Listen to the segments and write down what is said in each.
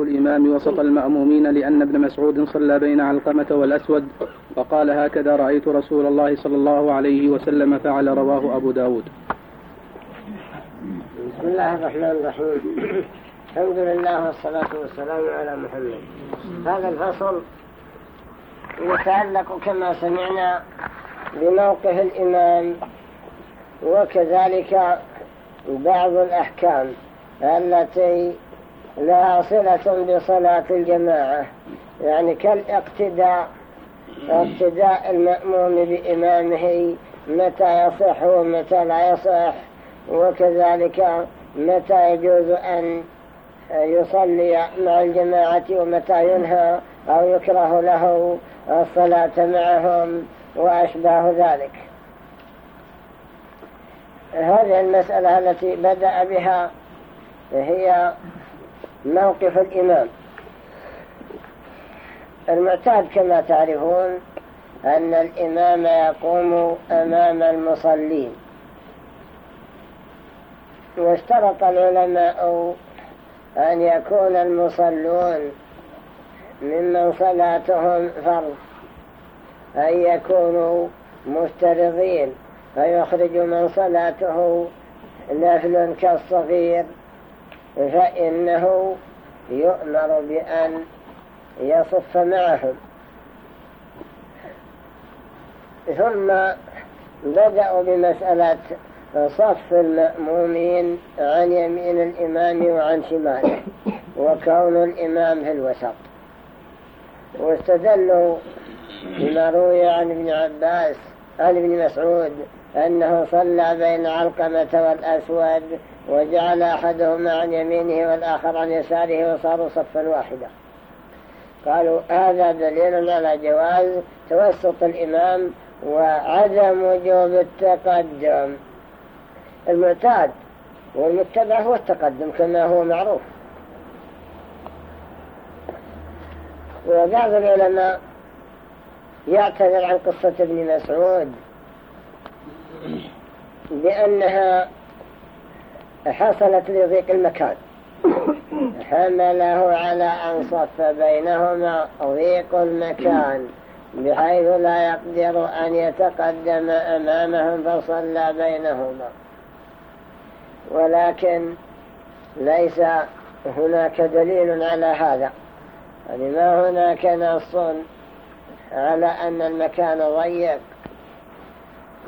الإمام وسط المأمومين لأن ابن مسعود صلى بين علقمة والأسود فقال هكذا رأيت رسول الله صلى الله عليه وسلم فعل رواه أبو داود. بسم الله الرحمن الرحيم. الحمد لله والصلاة والسلام على محمد. هذا الفصل يتعلق كما سمعنا بموقف الإمام وكذلك بعض الأحكام. التي لها صلة بصلاة الجماعة. يعني كالاقتداء اقتداء المأموم بإمامه متى يصح ومتى لا يصح وكذلك متى يجوز أن يصلي مع الجماعة ومتى ينهى أو يكره له الصلاة معهم وأشباه ذلك. هذه المسألة التي بدأ بها هي موقف الإمام. المعتاد كما تعرفون أن الإمام يقوم أمام المصلين. واشترط العلماء أن يكون المصلون ممن صلاتهم فرض أن يكونوا مفترضين فيخرج من صلاته نفل كالصغير. فإنه يؤمر بأن يصف معهم. ثم بدأوا بمسألة صف المأمومين عن يمين الإمام وعن شماله وكون الإمام في الوسط. واستدلوا بما روي عن ابن عباس عن ابن مسعود أنه صلى بين علقمة والأسود وجعل أحدهما عن يمينه والآخر عن يساره وصاروا صفا واحدا. قالوا هذا دليل على جواز توسط الإمام وعدم وجوب التقدم. المعتاد والمتبع هو التقدم كما هو معروف. وبعض العلماء يعتذر عن قصة ابن مسعود بأنها حصلت لضيق المكان. حمله على أن صف بينهما ضيق المكان بحيث لا يقدر أن يتقدم أمامهم فصلى بينهما. ولكن ليس هناك دليل على هذا. يعني ما هناك نص على أن المكان ضيق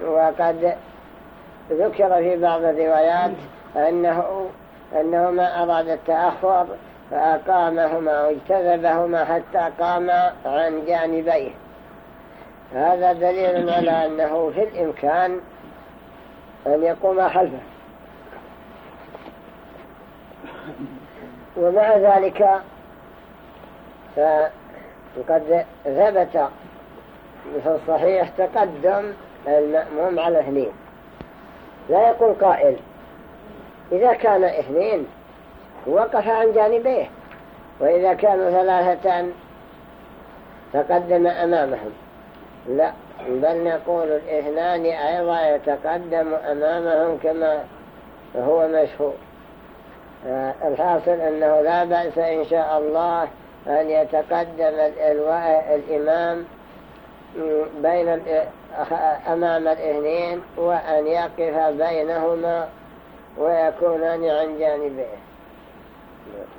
وقد ذكر في بعض الروايات أنه, أنه ما أراد التأخر فأقامهما واجتذبهما حتى قام عن جانبيه. هذا دليل على أنه في الإمكان أن يقوم خلفه. ومع ذلك فقد ثبت في الصحيح تقدم المأموم على اثنين لا يقول قائل إذا كان اثنين وقف عن جانبيه وإذا كانوا ثلاثة تقدم أمامهم. لا بل نقول الإثنان أيضا يتقدم أمامهم كما هو مشهور. الحاصل أنه لا بأس إن شاء الله أن يتقدم الإمام بين أمام الاثنين وأن يقف بينهما ويكونان عن جانبيه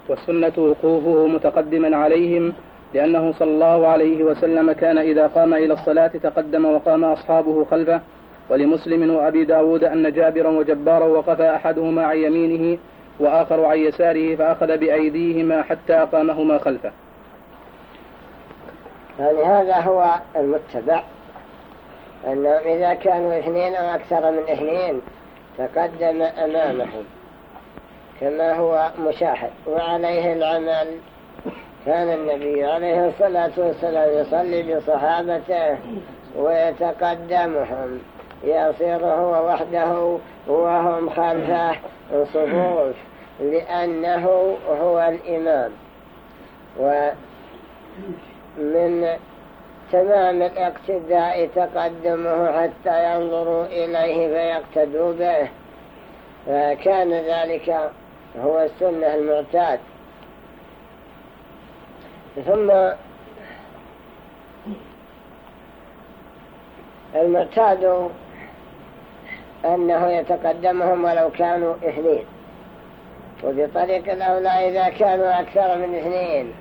والسنة وقوفه متقدما عليهم لأنه صلى الله عليه وسلم كان إذا قام إلى الصلاة تقدم وقام أصحابه خلفه. ولمسلم وأبي داود أن جابرا وجبارا وقف أحدهما عن يمينه وآخر عن يساره فأخذ بأيديهما حتى أقامهما خلفه. يعني هذا هو المتبع أنهم إذا كانوا اثنين أو أكثر من اثنين تقدم أمامهم كما هو مشاهد. وعليه العمل كان النبي عليه الصلاة والسلام يصلي بصحابته ويتقدمهم. يصير هو وحده وهم خلفه صفوف لأنه هو الإمام. ومن تمام الاقتداء تقدمه حتى ينظروا إليه فيقتدوا به. فكان ذلك هو السنة المعتاد ثم المعتاد أنه يتقدمهم ولو كانوا اثنين. وفي طريق الأولى إذا كانوا أكثر من اثنين.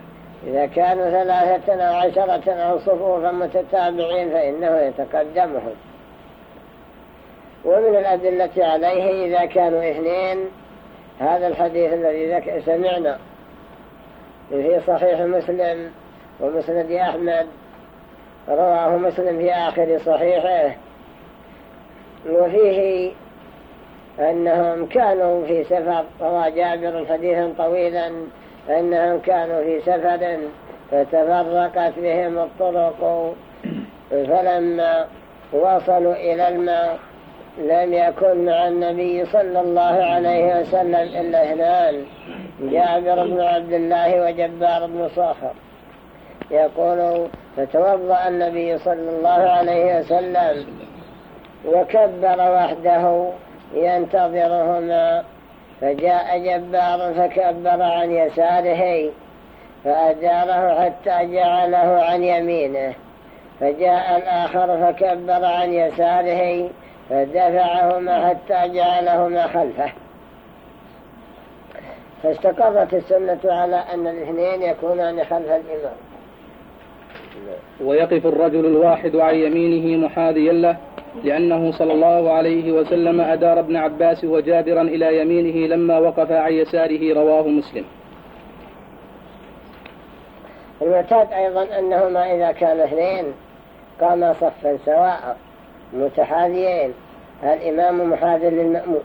إذا كانوا ثلاثة أو عشرة أو صفوفا متتابعين فإنه يتقدمهم ومن الأدلة عليه إذا كانوا اثنين هذا الحديث الذي سمعنا. في صحيح مسلم ومسند أحمد رواه مسلم في آخر صحيحه. وفيه أنهم كانوا في سفر روى جابر حديثا طويلا أنهم كانوا في سفر فتفرقت بهم الطرق. فلما وصلوا إلى الماء لم يكن مع النبي صلى الله عليه وسلم إلا اثنان جابر بن عبد الله وجبار بن صاخر يقول فتوضأ النبي صلى الله عليه وسلم وكبر وحده ينتظرهما فجاء جبار فكبر عن يساره فأداره حتى جعله عن يمينه. فجاء الآخر فكبر عن يساره فدفعهما حتى جعلهما خلفه. فاستقرت السنة على أن الاثنين يكونان خلف الإمام. ويقف الرجل الواحد عن يمينه محاذيا له لأنه صلى الله عليه وسلم أدار ابن عباس وجابرا إلى يمينه لما وقف عن يساره رواه مسلم. المعتاد أيضا أنهما إذا كان اثنين قاما صفا سواء متحاذيين. الإمام محاذ للمأموم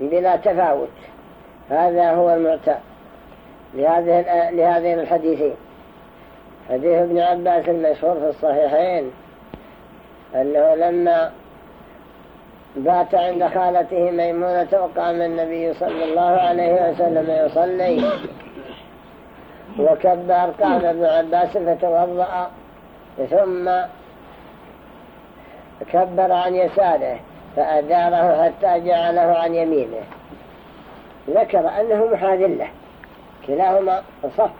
بلا تفاوت. هذا هو المعتاد لهذه الحديثين. حديث ابن عباس المشهور في الصحيحين أنه لما بات عند خالته ميمونة وقام النبي صلى الله عليه وسلم يصلي وكبر قام ابن عباس فتوضأ ثم كبر عن يساره فأداره حتى جعله عن يمينه. ذكر أنه محاذ له كلاهما صف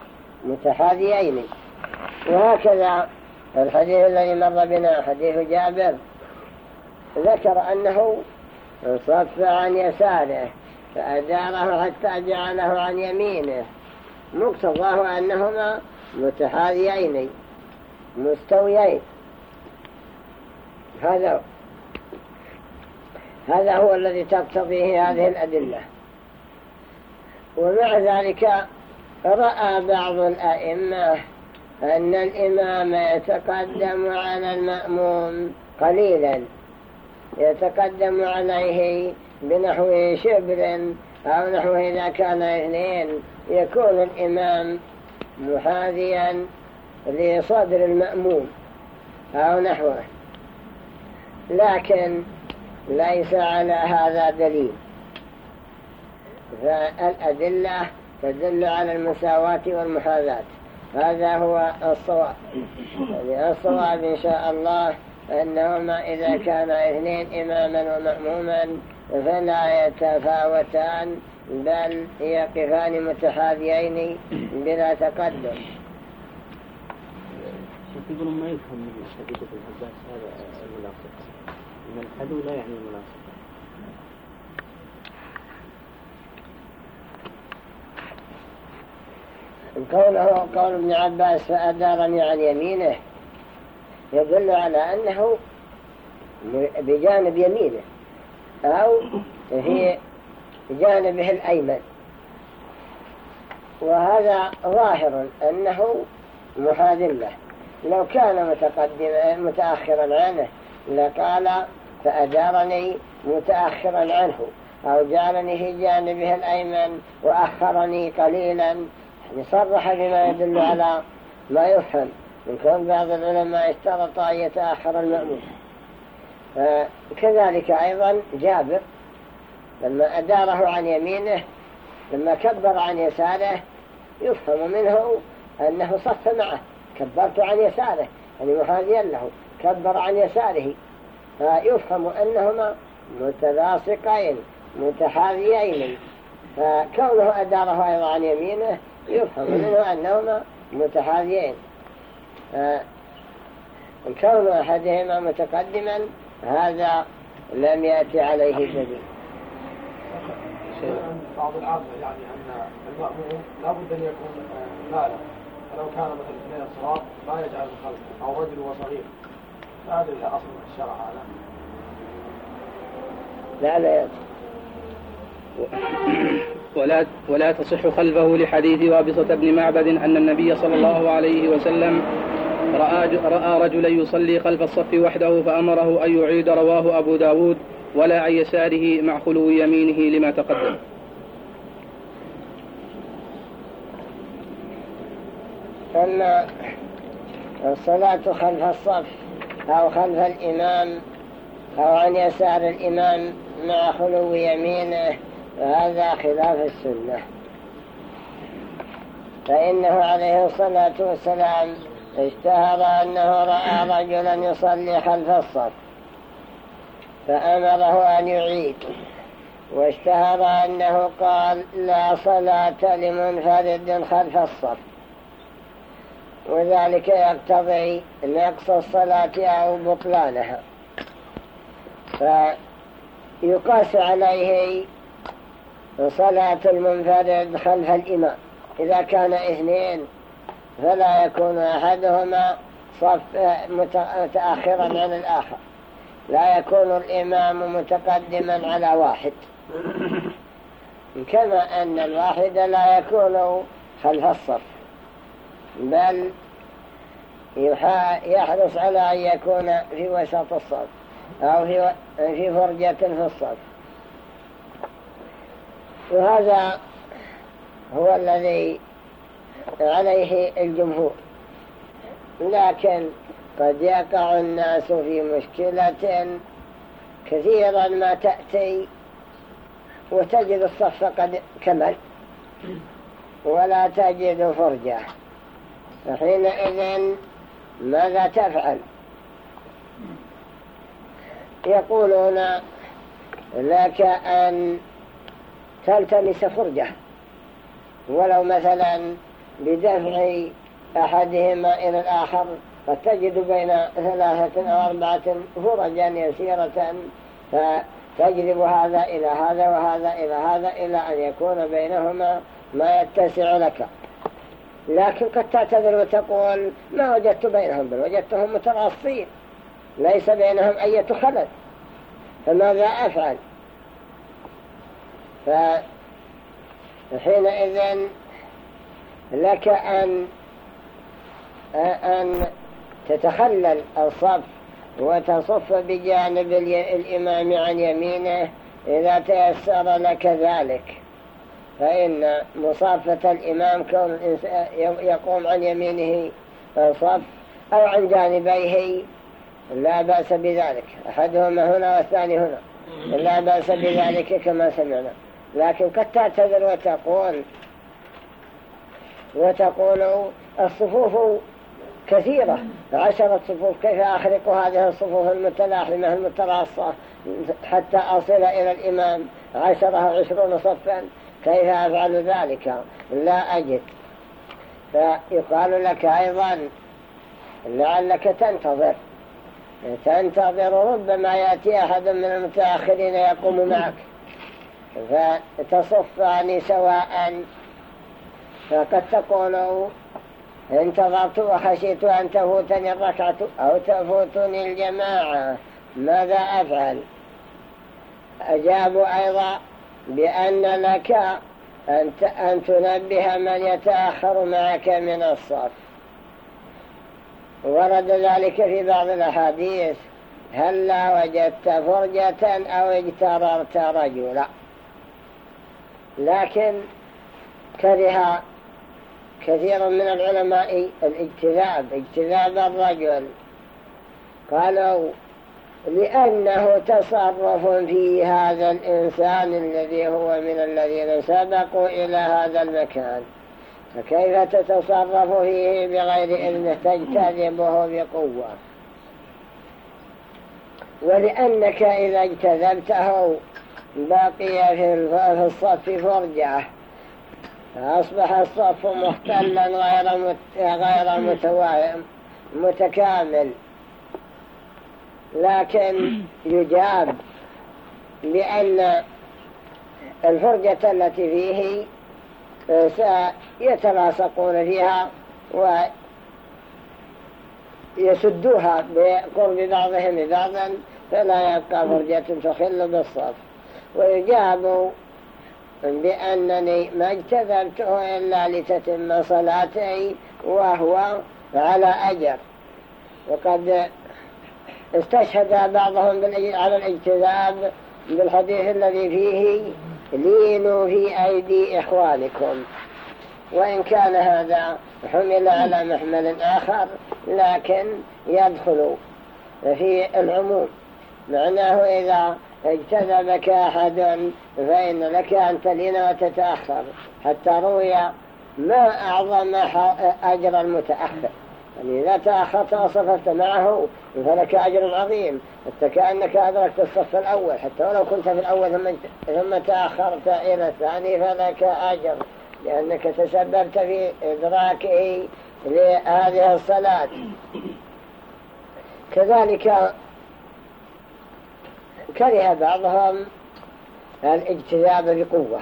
متحاذيين. وهكذا الحديث الذي مر بنا حديث جابر. ذكر أنه صف عن يساره فأداره حتى جعله عن يمينه. مقتضاه أنهما متحاذيين مستويين. هذا هذا هو الذي تقتضيه هذه الأدلة. ومع ذلك رأى بعض الأئمة أن الإمام يتقدم على المأموم قليلا. يتقدم عليه بنحو شبر أو نحو إذا كان اثنين. يكون الإمام محاذيا لصدر المأموم أو نحوه. لكن ليس على هذا دليل. فالأدلة تدل على المساواة والمحاذاة. هذا هو الصواب. الصواب إن شاء الله أنهما إذا كان اثنين إماما ومأموما فلا يتفاوتان بل يقفان متحاذيين بلا تقدم. يقولون ما يفهم من حديث ابن عباس هذا الملاصق إن الحدو لا يعني الملاصق قوله قول ابن عباس فأدارني عن يمينه. يدل على أنه بجانب يمينه. أو في جانبه الأيمن. وهذا ظاهر أنه محاذ له. لو كان متقدما متأخرا عنه لقال فأدارني متأخرا عنه. أو جعلني في جانبه الأيمن وأخرني قليلا. يعني صرح بما يدل على ما يفهم. من كون بعض العلماء اشترط أن يتأخر المأمون. كذلك أيضا جابر لما أداره عن يمينه لما كبر عن يساره يفهم منه أنه صف معه. كبرت عن يساره يعني محاذيا له. كبر عن يساره. فيفهم أنهما متلاصقين متحاذيين. فكونه أداره أيضا عن يمينه يفهم منه أنهما متحاذيين. كون أحدهما متقدما هذا لم يأتي عليه دليل بعض العامة يعني أن المأموم لابد أن يكون بالغ فلو كان مثلا اثنين صغار لا يجعل الخلف أو رجل وصغير. لا أدري أصل الشرع هذا. لا لا ولا ولا تصح خلفه لحديث وابصة بن معبد أن النبي صلى الله عليه وسلم رأى, رأى رجلا يصلي خلف الصف وحده فأمره أن يعيد رواه أبو داود ولا عن يساره مع خلو يمينه لما تقدم. أما الصلاة خلف الصف أو خلف الإمام أو عن يسار الإمام مع خلو يمينه فهذا خلاف السنة. فإنه عليه الصلاة والسلام اشتهر أنه رأى رجلا يصلي خلف الصف فأمره أن يعيد واشتهر أنه قال لا صلاة لمنفرد خلف الصف. وذلك يقتضي نقص الصلاة أو بطلانها. فيقاس عليه صلاة المنفرد خلف الإمام. إذا كان اثنين فلا يكون أحدهما صف متأخرا عن الآخر. لا يكون الإمام متقدما على واحد. كما أن الواحد لا يكون خلف الصف بل يحرص على أن يكون في وسط الصف أو في فرجة في الصف. وهذا هو الذي عليه الجمهور. لكن قد يقع الناس في مشكلة كثيرا ما تأتي وتجد الصف قد كمل ولا تجد فرجة. فحينئذ ماذا تفعل؟ يقولون لك أن تلتمس فرجة. ولو مثلا بدفع أحدهما إلى الآخر قد تجد بين ثلاثة أو أربعة فرجا يسيرة فتجذب هذا إلى هذا وهذا إلى هذا إلى أن يكون بينهما ما يتسع لك. لكن قد تعتذر وتقول ما وجدت بينهم بل وجدتهم متراصين ليس بينهم أي خلل. فماذا أفعل؟ فحينئذ لك أن أن تتخلل الصف وتصف بجانب الإمام عن يمينه إذا تيسر لك ذلك. فإن مصافة الإمام كون يقوم عن يمينه صف أو عن جانبيه لا بأس بذلك. أحدهما هنا والثاني هنا. لا بأس بذلك كما سمعنا. لكن قد تعتذر وتقول وتقول الصفوف كثيرة. عشرة صفوف كيف أخرق هذه الصفوف المتلاحمة المتراصة حتى أصل إلى الإمام؟ عشرة عشرون صفا. كيف أفعل ذلك؟ لا أجد. فيقال لك أيضا لعلك تنتظر. تنتظر ربما يأتي أحد من المتأخرين يقوم معك. فتصفان سواء فقد تقول انتظرت وخشيت أن تفوتني الركعة أو تفوتني الجماعة ماذا أفعل؟ أجابوا أيضا بأن لك أن تنبه من يتأخر معك من الصف. ورد ذلك في بعض الأحاديث هل لا وجدت فرجة أو اجتررت رجلا؟ لكن كره كثير من العلماء الاجتذاب اجتذاب الرجل. قالوا لأنه تصرف في هذا الإنسان الذي هو من الذين سبقوا إلى هذا المكان. فكيف تتصرف فيه بغير إذنه تجتذبه بقوة. ولأنك إذا اجتذبته بقي في الصف فرجة. فأصبح الصف مختلا غير غير متكامل. لكن يجاب بأن الفرجة التي فيه سيتلاصقون فيها ويسدوها بقرب بعضهم ببعض فلا يبقى فرجة تخل بالصف. ويجاب بأنني ما اجتذبته إلا لتتم صلاتي وهو على أجر. وقد استشهد بعضهم على الاجتذاب بالحديث الذي فيه لينوا في أيدي إخوانكم. وإن كان هذا حمل على محمل آخر لكن يدخل في العموم. معناه إذا اجتذبك أحد فإن لك أن تلين وتتأخر. حتى روي ما أعظم أجر المتأخر. يعني إذا تأخرت وصففت معه فلك أجر عظيم. حتى كأنك أدركت الصف الأول. حتى ولو كنت في الأول ثم, ثم تأخرت إلى الثاني فلك أجر. لأنك تسببت في إدراكه لهذه الصلاة. كذلك كره بعضهم الاجتذاب بقوة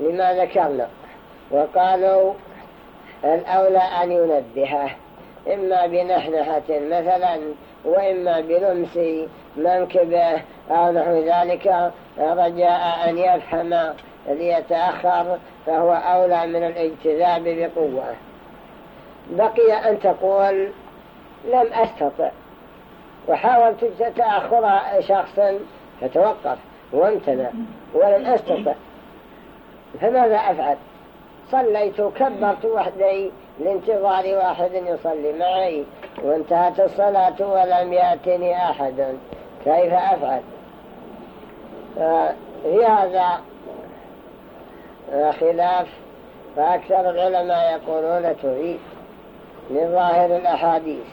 لما ذكرنا وقالوا الأولى أن ينبهه إما بنحنحة مثلا وإما بلمس منكبه. أو نحو ذلك رجاء أن يفهم ليتأخر فهو أولى من الاجتذاب بقوة. بقي أن تقول لم أستطع. وحاولت تأخر شخصا فتوقف وامتنع ولم أستطع فماذا أفعل؟ صليت كبرت وحدي لانتظار واحد يصلي معي وانتهت الصلاة ولم يأتني أحد. كيف أفعل؟ في هذا خلاف فأكثر العلماء يقولون تريد لظاهر الأحاديث.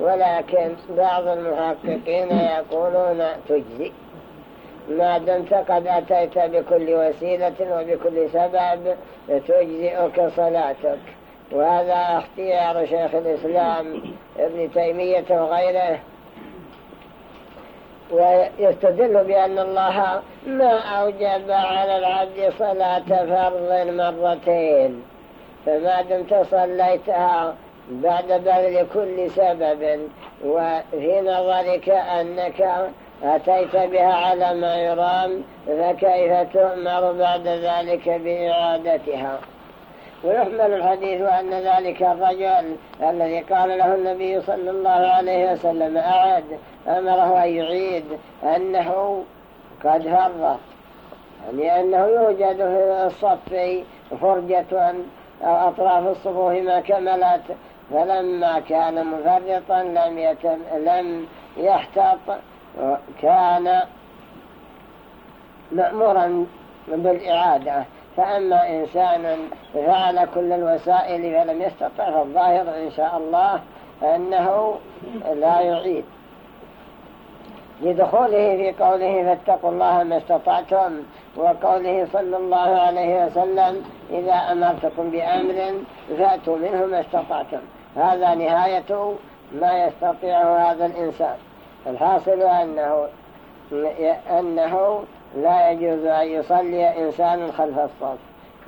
ولكن بعض المحققين يقولون تجزي ما دمت قد أتيت بكل وسيلة وبكل سبب تجزئك صلاتك. وهذا اختيار شيخ الإسلام ابن تيمية وغيره. ويستدل بأن الله ما أوجب على العبد صلاة فرض مرتين. فما دمت صليتها بعد بذل كل سبب وفي نظرك أنك أتيت بها على ما يرام فكيف تؤمر بعد ذلك بإعادتها؟ ويحمل الحديث أن ذلك الرجل الذي قال له النبي صلى الله عليه وسلم أعد أمره أن يعيد أنه قد فرط يعني أنه يوجد في الصف فرجة أو أطراف الصفوف ما كملت فلما كان مفرطا لم, يتم لم يحتط كان مأمورا بالإعادة. فأما إنسان فعل كل الوسائل فلم يستطع فالظاهر إن شاء الله أنه لا يعيد. لدخوله في قوله فاتقوا الله ما استطعتم وقوله صلى الله عليه وسلم إذا أمرتكم بأمر فأتوا منه ما استطعتم. هذا نهاية ما يستطيع هذا الإنسان. الحاصل أنه, أنه لا يجوز أن يصلي إنسان خلف الصف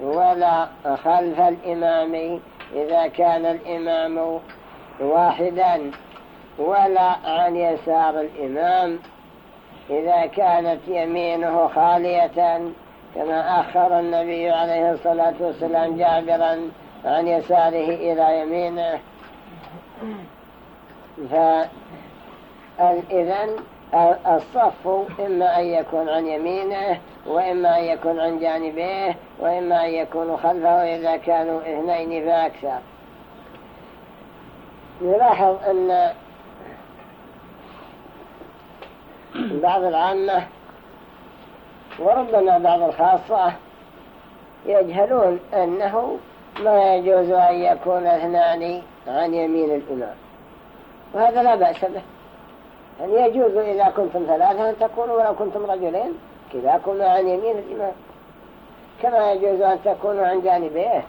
ولا خلف الإمام إذا كان الإمام واحدا ولا عن يسار الإمام إذا كانت يمينه خالية كما أخر النبي عليه الصلاة والسلام جابرا عن يساره إلى يمينه. فإذن الصف إما أن يكون عن يمينه وإما أن يكون عن جانبيه وإما أن يكون خلفه إذا كانوا اثنين فأكثر. نلاحظ أن بعض العامة وربما بعض الخاصة يجهلون أنه ما يجوز أن يكون اثنان عن يمين الإمام. وهذا لا بأس به. يعني يجوز إذا كنتم ثلاثة أن تكونوا ولو كنتم رجلين كذاكما عن يمين الإمام. كما يجوز أن تكونوا عن جانبيه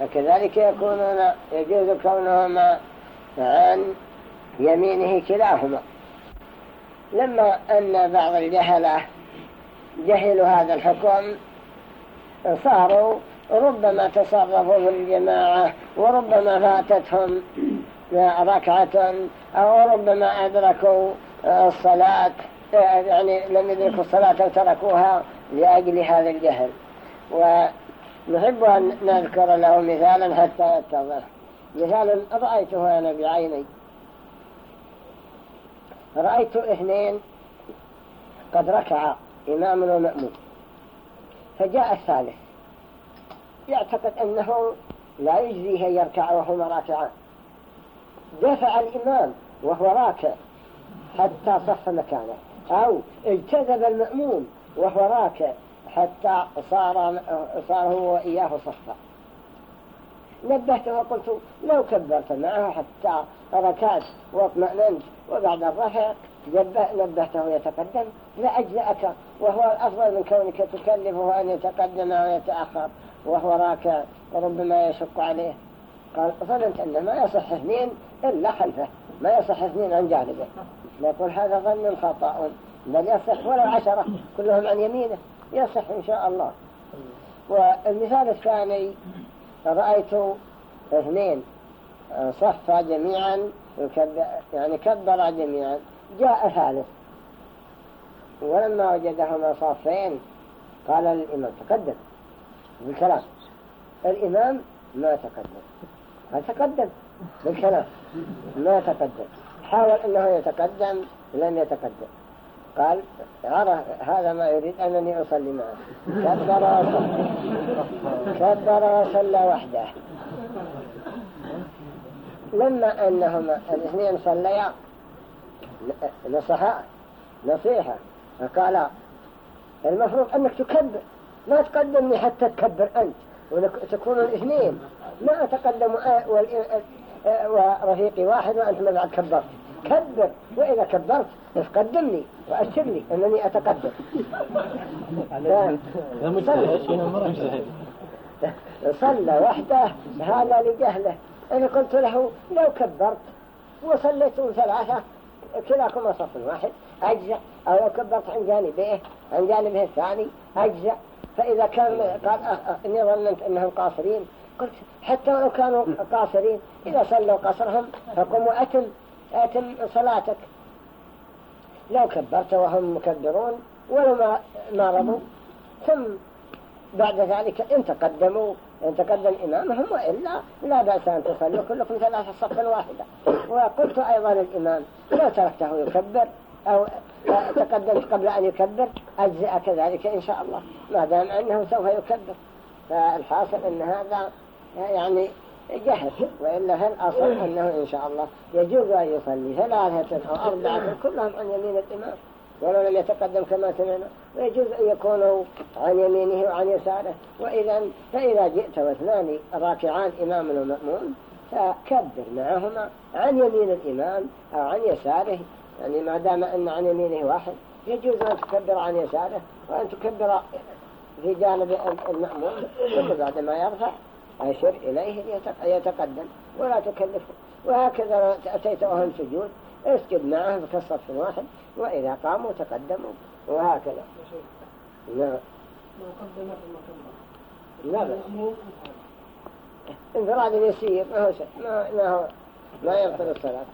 فكذلك يكونون يجوز كونهما عن يمينه كلاهما. لما أن بعض الجهلة جهلوا هذا الحكم صاروا ربما تصرفوا في الجماعة وربما فاتتهم ركعة أو ربما أدركوا الصلاة يعني لم يدركوا الصلاة أو تركوها لأجل هذا الجهل. ونحب أن نذكر له مثالا حتى يتضح. مثال رأيته أنا بعيني. رأيت اثنين قد ركع إمام ومأموم فجاء الثالث. يعتقد أنه لا يجزيه أن يركع وهما راكعان دفع الإمام وهو راكع حتى صف مكانه أو اجتذب المأموم وهو راكع حتى صار, صار هو وإياه صفا. نبهته وقلت لو كبرت معه حتى ركعت واطمأننت وبعد الرفع نبهته يتقدم لأجزأك وهو الأفضل من كونك تكلفه أن يتقدم ويتأخر. وهو راكع وربما يشق عليه. قال ظننت أن ما يصح اثنين إلا خلفه ما يصح اثنين عن جانبه. نقول هذا ظن خطأ بل يصح ولو عشرة كلهم عن يمينه. يصح إن شاء الله. والمثال الثاني رأيت اثنين صفا جميعا يعني كبر جميعا. جاء ثالث. ولما وجدهما صافين قال للإمام تقدم. بالكلام. الإمام ما تقدم. ما تقدم. بالكلام. ما تقدم. حاول أنه يتقدم لم يتقدم. قال هذا ما يريد أنني أصلي معه. كبر وصلى. كبر وصلى وحده. لما أنهما الاثنين صليا نصحا نصيحة فقال المفروض أنك تكبر. ما تقدمني حتى تكبر أنت وتكون الاثنين ما أتقدم ورفيقي واحد وأنت ما بعد كبرت. كبر وإذا كبرت تقدمني وأشر لي أنني أتقدم. صلى وحده هذا لجهله. أنا قلت له لو كبرت وصليتوا ثلاثة كلاكم صف واحد أجزأ. أو لو كبرت عن جانبه عن جانبه الثاني أجزأ. فإذا كان قال أه، أه، إني ظننت أنهم قاصرين. قلت حتى لو كانوا قاصرين إذا صلوا قصرهم فقم وأتم أتم صلاتك. لو كبرت وهم مكبرون ولو ما, ما رضوا ثم بعد ذلك إن تقدموا إن تقدم إمامهم وإلا لا بأس أن تصلوا كلكم ثلاثة صفا واحدة. وقلت أيضا الإمام لو تركته يكبر أو تقدمت قبل أن يكبر أجزأ كذلك إن شاء الله. ما دام أنه سوف يكبر فالحاصل أن هذا يعني جهل وإلا هل أصل أنه إن شاء الله يجوز أن يصلي؟ ثلاثة أو أربعة كلهم عن يمين الإمام ولو لم يتقدم كما سمعنا. ويجوز أن يكونوا عن يمينه وعن يساره. وإذا فإذا جئت واثنان راكعان إمام ومأمون فكبر معهما عن يمين الإمام أو عن يساره. يعني ما دام أن عن يمينه واحد يجوز أن تكبر عن يساره وأن تكبر في جانب المأمون بعد ما يرفع أشر إليه يتقدم ولا تكلفه وهكذا أتيت وهم سجود اسجد معه كالصف واحد وإذا قاموا تقدموا وهكذا. نعم. لا بس انفراد يسير ما هو ما, ما هو ما يبطل الصلاة.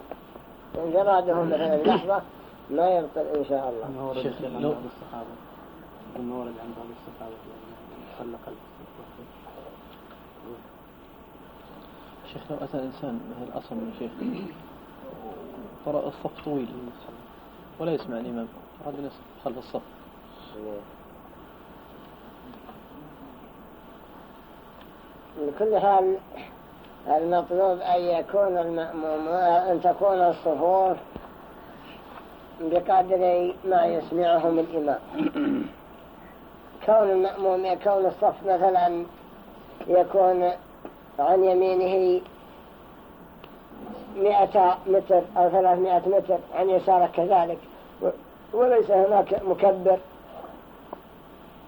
انفراده مثلا لحظة ما يبطل إن شاء الله. ما ورد عن بعض الصحابة. ما ورد عن بعض الصحابة. قلب شيخ لو أتى الإنسان مثل الأصل من شيخ قرأ الصف طويل. ولا يسمع الإمام. أراد أن خلف الصف. لكل حال المطلوب أن يكون المأموم أن تكون الصفوف بقدر ما يسمعهم الإمام. كون المأموم يكون الصف مثلا يكون عن يمينه مئة متر أو ثلاثمائة متر عن يساره كذلك وليس هناك مكبر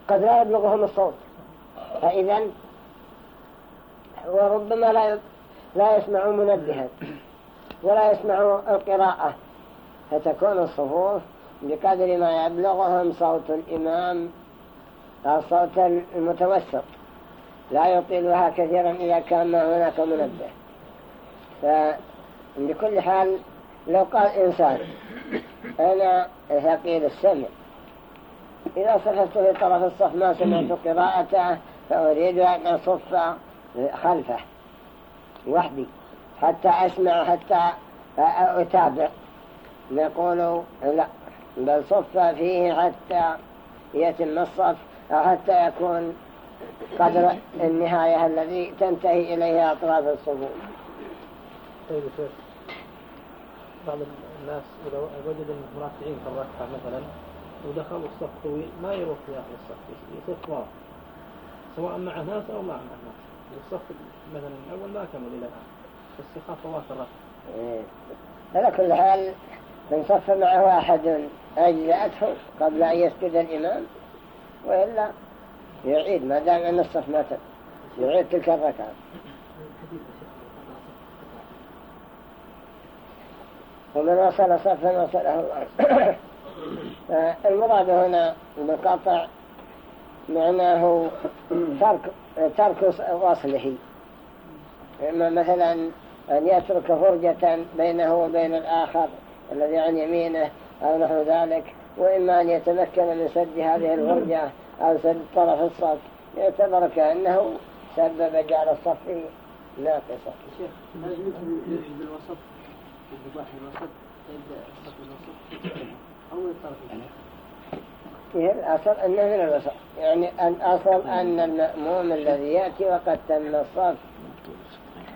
قد لا يبلغهم الصوت. فإذا وربما لا لا يسمع منبها ولا يسمع القراءة. فتكون الصفوف بقدر ما يبلغهم صوت الإمام أو صوت المتوسط. لا يطيلها كثيرا إذا كان هناك منبه. فبكل حال لو قال إنسان أنا ثقيل السمع. إذا صففت في طرف الصف ما سمعت قراءته فأريد أن أصف خلفه وحدي. حتى أسمع حتى أتابع. نقول لا بل صف فيه حتى يتم الصف حتى يكون قدر النهاية الذي تنتهي إليها أطراف الصفوف. طيب شيخ بعض الناس إذا وجد المراكعين في الركعة مثلا ودخلوا الصف طويل ما يروح في آخر الصف يصف واضح سواء مع ناس أو مع ناس الصف مثلا الأول ما كمل إلى الآن. يخاف فوات الركعة إيه. على كل حال من صف معه واحد أجزأته قبل أن يسجد الإمام وإلا يعيد ما دام أن الصف ما يعيد تلك الركعة. ومن وصل صفا وصله الله. المراد هنا بالقطع معناه ترك ترك وصله. مثلا أن يترك فرجة بينه وبين الآخر الذي عن يمينه أو نحو ذلك وإما أن يتمكن من سد هذه الفرجة أو سد طرف الصف يعتبر كأنه سبب جعل الصف ناقصا. شيخ هل يمكن بالوسط بالوسط الوسط؟ يبدأ الصف الوسط. أو الطرف فيه الأصل أنه من الوسط يعني الأصل أن المأموم الذي يأتي وقد تم الصف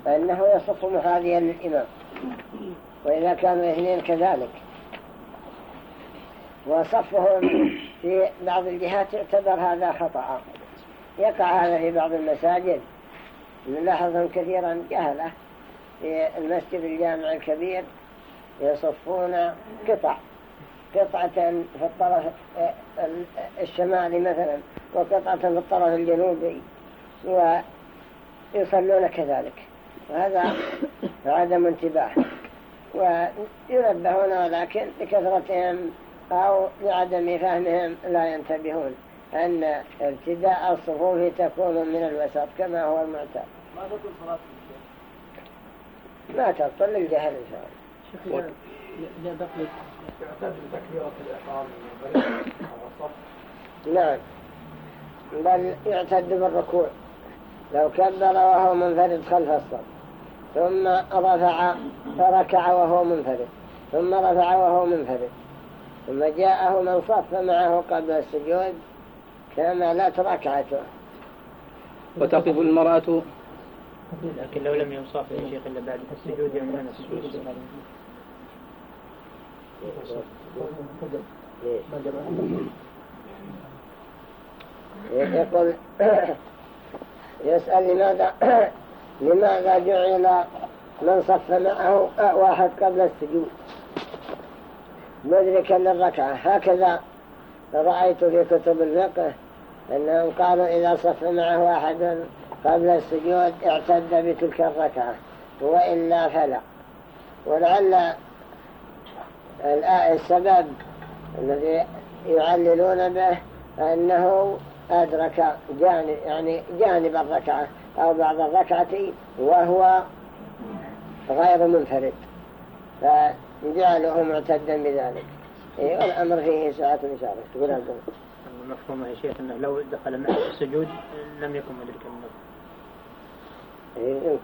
فإنه يصف محاذيا للإمام. وإذا كانوا اثنين كذلك. وصفهم في بعض الجهات يعتبر هذا خطأ. يقع هذا في بعض المساجد. نلاحظهم كثيرا جهلة في المسجد الجامع الكبير يصفون قطع. قطعة في الطرف الشمالي مثلا وقطعة في الطرف الجنوبي ويصلون كذلك. وهذا عدم انتباه. وينبهون ولكن لكثرتهم أو لعدم فهمهم لا ينتبهون أن ابتداء الصفوف تكون من الوسط كما هو المعتاد. ما تبطل صلاة ما تبطل للجهل إن شاء الله. لا دخل يعتد بتكبيرة الإحرام نعم. بل يعتد بالركوع. لو كبر وهو منفرد خلف الصف. ثم رفع فركع وهو منفرد. ثم رفع وهو منفرد. ثم جاءه من صف معه قبل السجود كملت ركعته. وتقف المرأة. لكن لو لم ينصف يا شيخ إلا بعد السجود يمكن السجود يقول يسأل لماذا لماذا جعل من صف معه واحد قبل السجود؟ مدركا للركعة. هكذا رأيت في كتب الفقه أنهم قالوا إذا صف معه واحد قبل السجود اعتد بتلك الركعة وإلا فلا. ولعل السبب الذي يعللون به أنه أدرك جانب يعني جانب الركعة أو بعض الركعة وهو غير منفرد. فجعله معتدا بذلك. إيه والأمر فيه ساعة إشارة تقول هذا المفهوم يا شيخ أنه لو دخل معه السجود لم يكن مدرك النظر إيه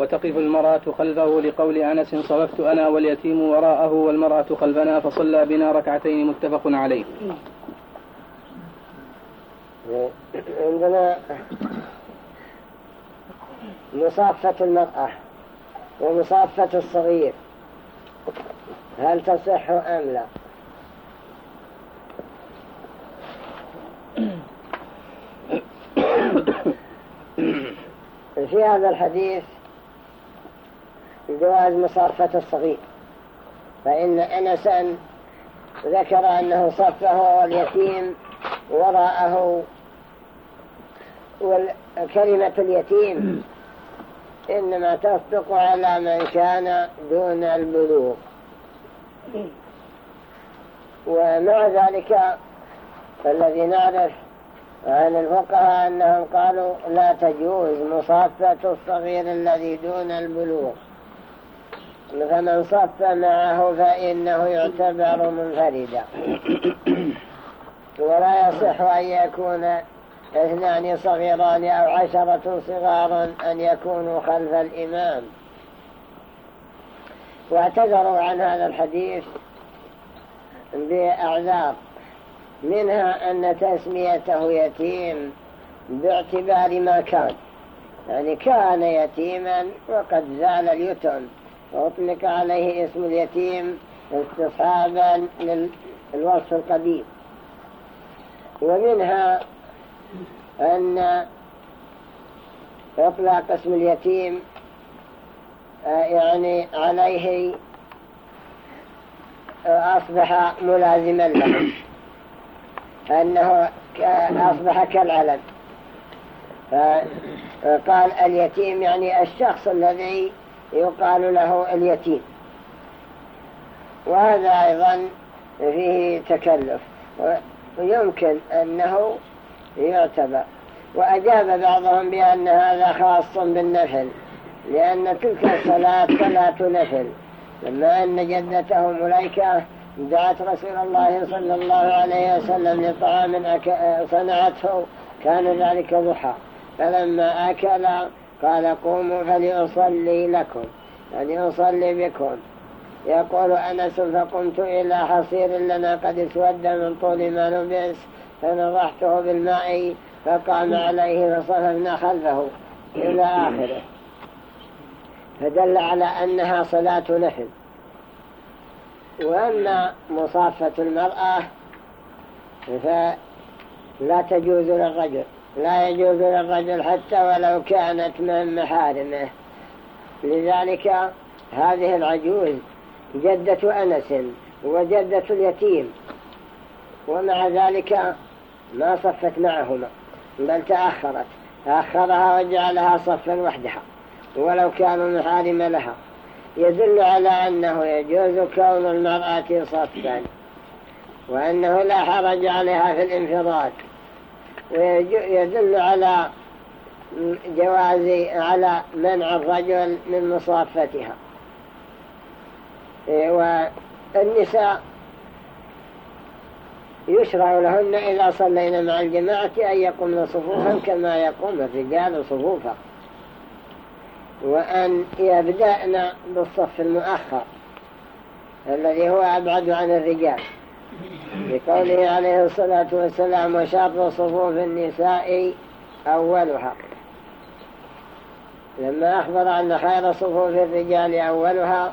وتقف المرأة خلفه لقول أنس صففت أنا واليتيم وراءه والمرأة خلفنا فصلى بنا ركعتين متفق عليه. عندنا مصافة المرأة ومصافة الصغير. هل تصح أم لا؟ في هذا الحديث جواز مصافة الصغير. فإن أنسا ذكر أنه صفه واليتيم وراءه وكلمة اليتيم إنما تصدق على من كان دون البلوغ. ومع ذلك الذي نعرف عن الفقهاء أنهم قالوا لا تجوز مصافة الصغير الذي دون البلوغ. فمن صف معه فإنه يعتبر منفردا ولا يصح أن يكون اثنان صغيران أو عشرة صغارا أن يكونوا خلف الإمام. واعتذروا عن هذا الحديث بأعذار. منها أن تسميته يتيم باعتبار ما كان. يعني كان يتيما وقد زال اليتم. وأطلق عليه اسم اليتيم استصحابا للوصف القديم. ومنها أن إطلاق اسم اليتيم آه، يعني عليه آه، أصبح ملازما له. أنه أصبح كالعلم فقال اليتيم يعني الشخص الذي يقال له اليتيم. وهذا أيضا فيه تكلف. ويمكن أنه يعتبر. وأجاب بعضهم بأن هذا خاص بالنفل لأن تلك الصلاة صلاة نفل. لما أن جدته مليكة دعت رسول الله صلى الله عليه وسلم لطعام صنعته كان ذلك ضحى. فلما أكل قال قوموا فلأصلي لكم أصلي بكم. يقول أنس فقمت إلى حصير لنا قد اسود من طول ما لبس فنضحته بالماء فقام عليه فصففنا خلفه إلى آخره. فدل على أنها صلاة نفل وأما مصافة المرأة فلا تجوز للرجل. لا يجوز للرجل حتى ولو كانت من محارمه. لذلك هذه العجوز جدة أنس وجدة اليتيم ومع ذلك ما صفت معهما بل تأخرت. تأخرها وجعلها صفا وحدها ولو كانوا محارم لها. يدل على أنه يجوز كون المرأة صفا وأنه لا حرج عليها في الانفراد. ويدل على جواز على منع الرجل من مصافتها والنساء يشرع لهن إذا صلينا مع الجماعة أن يقومن صفوفا كما يقوم الرجال صفوفا وأن يبدأن بالصف المؤخر الذي هو أبعد عن الرجال. بقوله عليه الصلاة والسلام وشر صفوف النساء أولها. لما أخبر أن خير صفوف الرجال أولها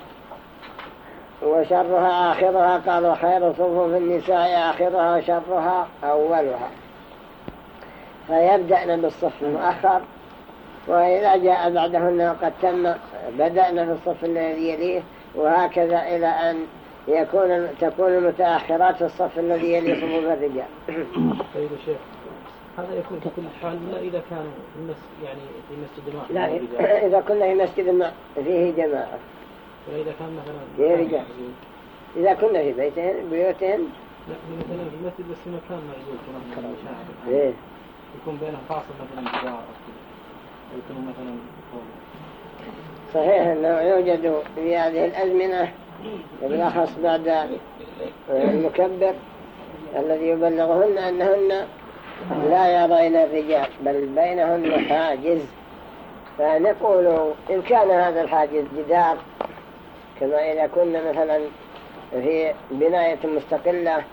وشرها آخرها قال وخير صفوف النساء آخرها وشرها أولها. فيبدأن بالصف المؤخر وإذا جاء بعدهن وقد تم بدأنا في الصف الذي يليه وهكذا إلى أن يكون تكون المتأخرات في الصف الذي يلي صفوف الرجال طيب شيخ هذا يكون في كل حال لا إذا كان يعني في مسجد واحد؟ لا إذا كنا في مسجد ما فيه جماعة. وإذا كان مثلا فيه رجال. إذا كنا في بيتين بيوتين. لا مثلا في المسجد بس مكان معزول كمان إيه. يكون بينهم فاصل مثلا جدار يكونوا مثلا صحيح أنه يوجد في هذه الأزمنة بالأخص بعد المكبر الذي يبلغهن أنهن لا يرين الرجال بل بينهن حاجز. فنقول إن كان هذا الحاجز جدار كما إذا كنا مثلا في بناية مستقلة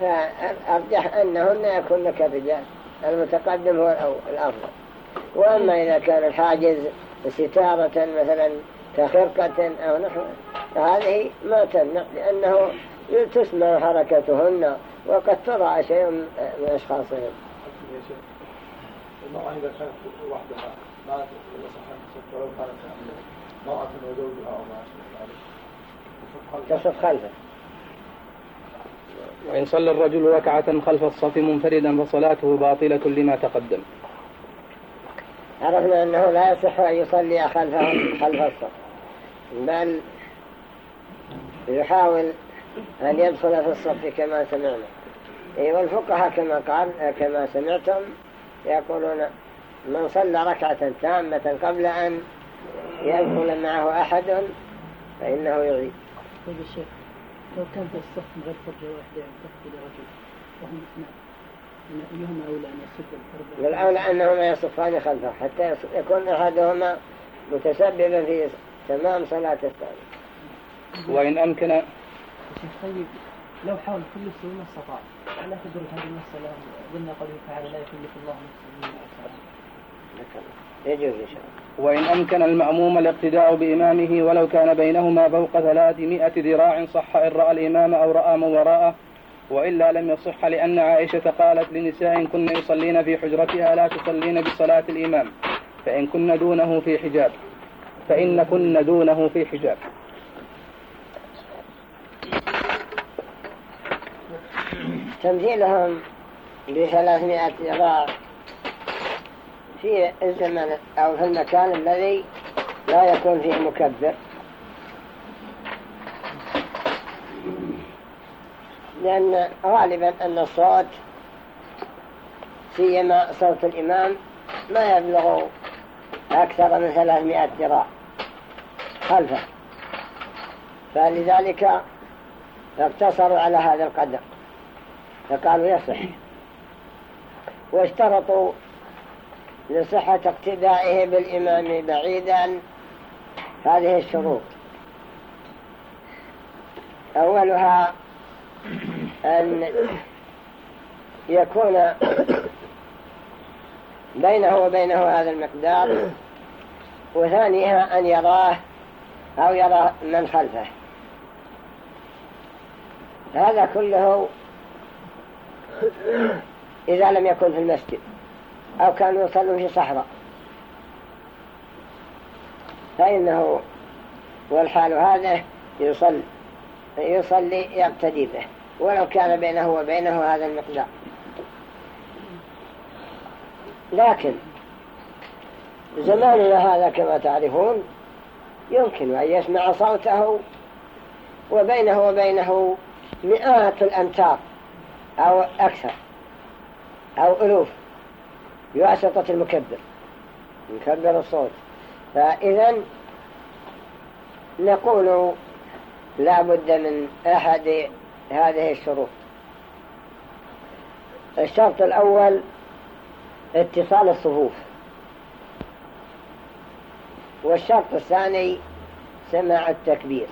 فأرجح أنهن يكون كالرجال المتقدم هو الأفضل. وأما إذا كان الحاجز ستارة مثلا كخرقة أو نحو فهذه ما تمنع لأنه تسمع حركتهن وقد ترى شيء من أشخاصهم المرأة إذا كانت وحدها ما ولو كانت امرأة وزوجها أو ما تصف خلفه. وإن صلى الرجل ركعة خلف الصف منفردا فصلاته باطلة لما تقدم. عرفنا أنه لا يصح أن يصلي خلفهم خلف الصف. بل يحاول أن يدخل في الصف كما سمعنا. والفقهاء كما قال كما سمعتم يقولون من صلى ركعة تامة قبل أن يدخل معه أحد فإنه يعيد. طيب الشيخ لو كان في الصف من غير فرجة واحدة يعني تحت لرجل وهم اثنان أيهما أولى أن يسد الفرجة؟ والأولى أنهما يصفان خلفه حتى يكون أحدهما متسببا في تمام صلاة الثاني وإن أمكن طيب لو حاول كل شيء ما استطاع لا تدرك هذه المسألة ضمن قوله تعالى لا يكلف الله نفسا يجوز إن شاء الله. وإن أمكن المأموم الاقتداء بإمامه ولو كان بينهما فوق ثلاثمائة ذراع صح إن رأى الإمام أو رأى من وراءه وإلا لم يصح لأن عائشة قالت لنساء كن يصلين في حجرتها لا تصلين بصلاة الإمام فإن كن دونه في حجاب. فإن كن دونه في حجاب. تمثيلهم بثلاثمائة ذراع في الزمن أو في المكان الذي لا يكون فيه مكبر. لأن غالبا أن الصوت سيما صوت الإمام ما يبلغ أكثر من ثلاثمائة ذراع. خلفه. فلذلك اقتصروا على هذا القدر. فقالوا يصح. واشترطوا لصحة اقتدائه بالإمام بعيدا. هذه الشروط. أولها أن يكون بينه وبينه هذا المقدار وثانيها أن يراه أو يرى من خلفه. هذا كله إذا لم يكن في المسجد أو كانوا يصلون في صحراء. فإنه والحال هذا يصلي يصلي يقتدي به ولو كان بينه وبينه هذا المقدار. لكن زماننا هذا كما تعرفون يمكن أن يسمع صوته وبينه وبينه مئات الأمتار أو أكثر أو ألوف بواسطة المكبر مكبر الصوت. فإذا نقول لا بد من أحد هذه الشروط. الشرط الأول اتصال الصفوف. والشرط الثاني سماع التكبير.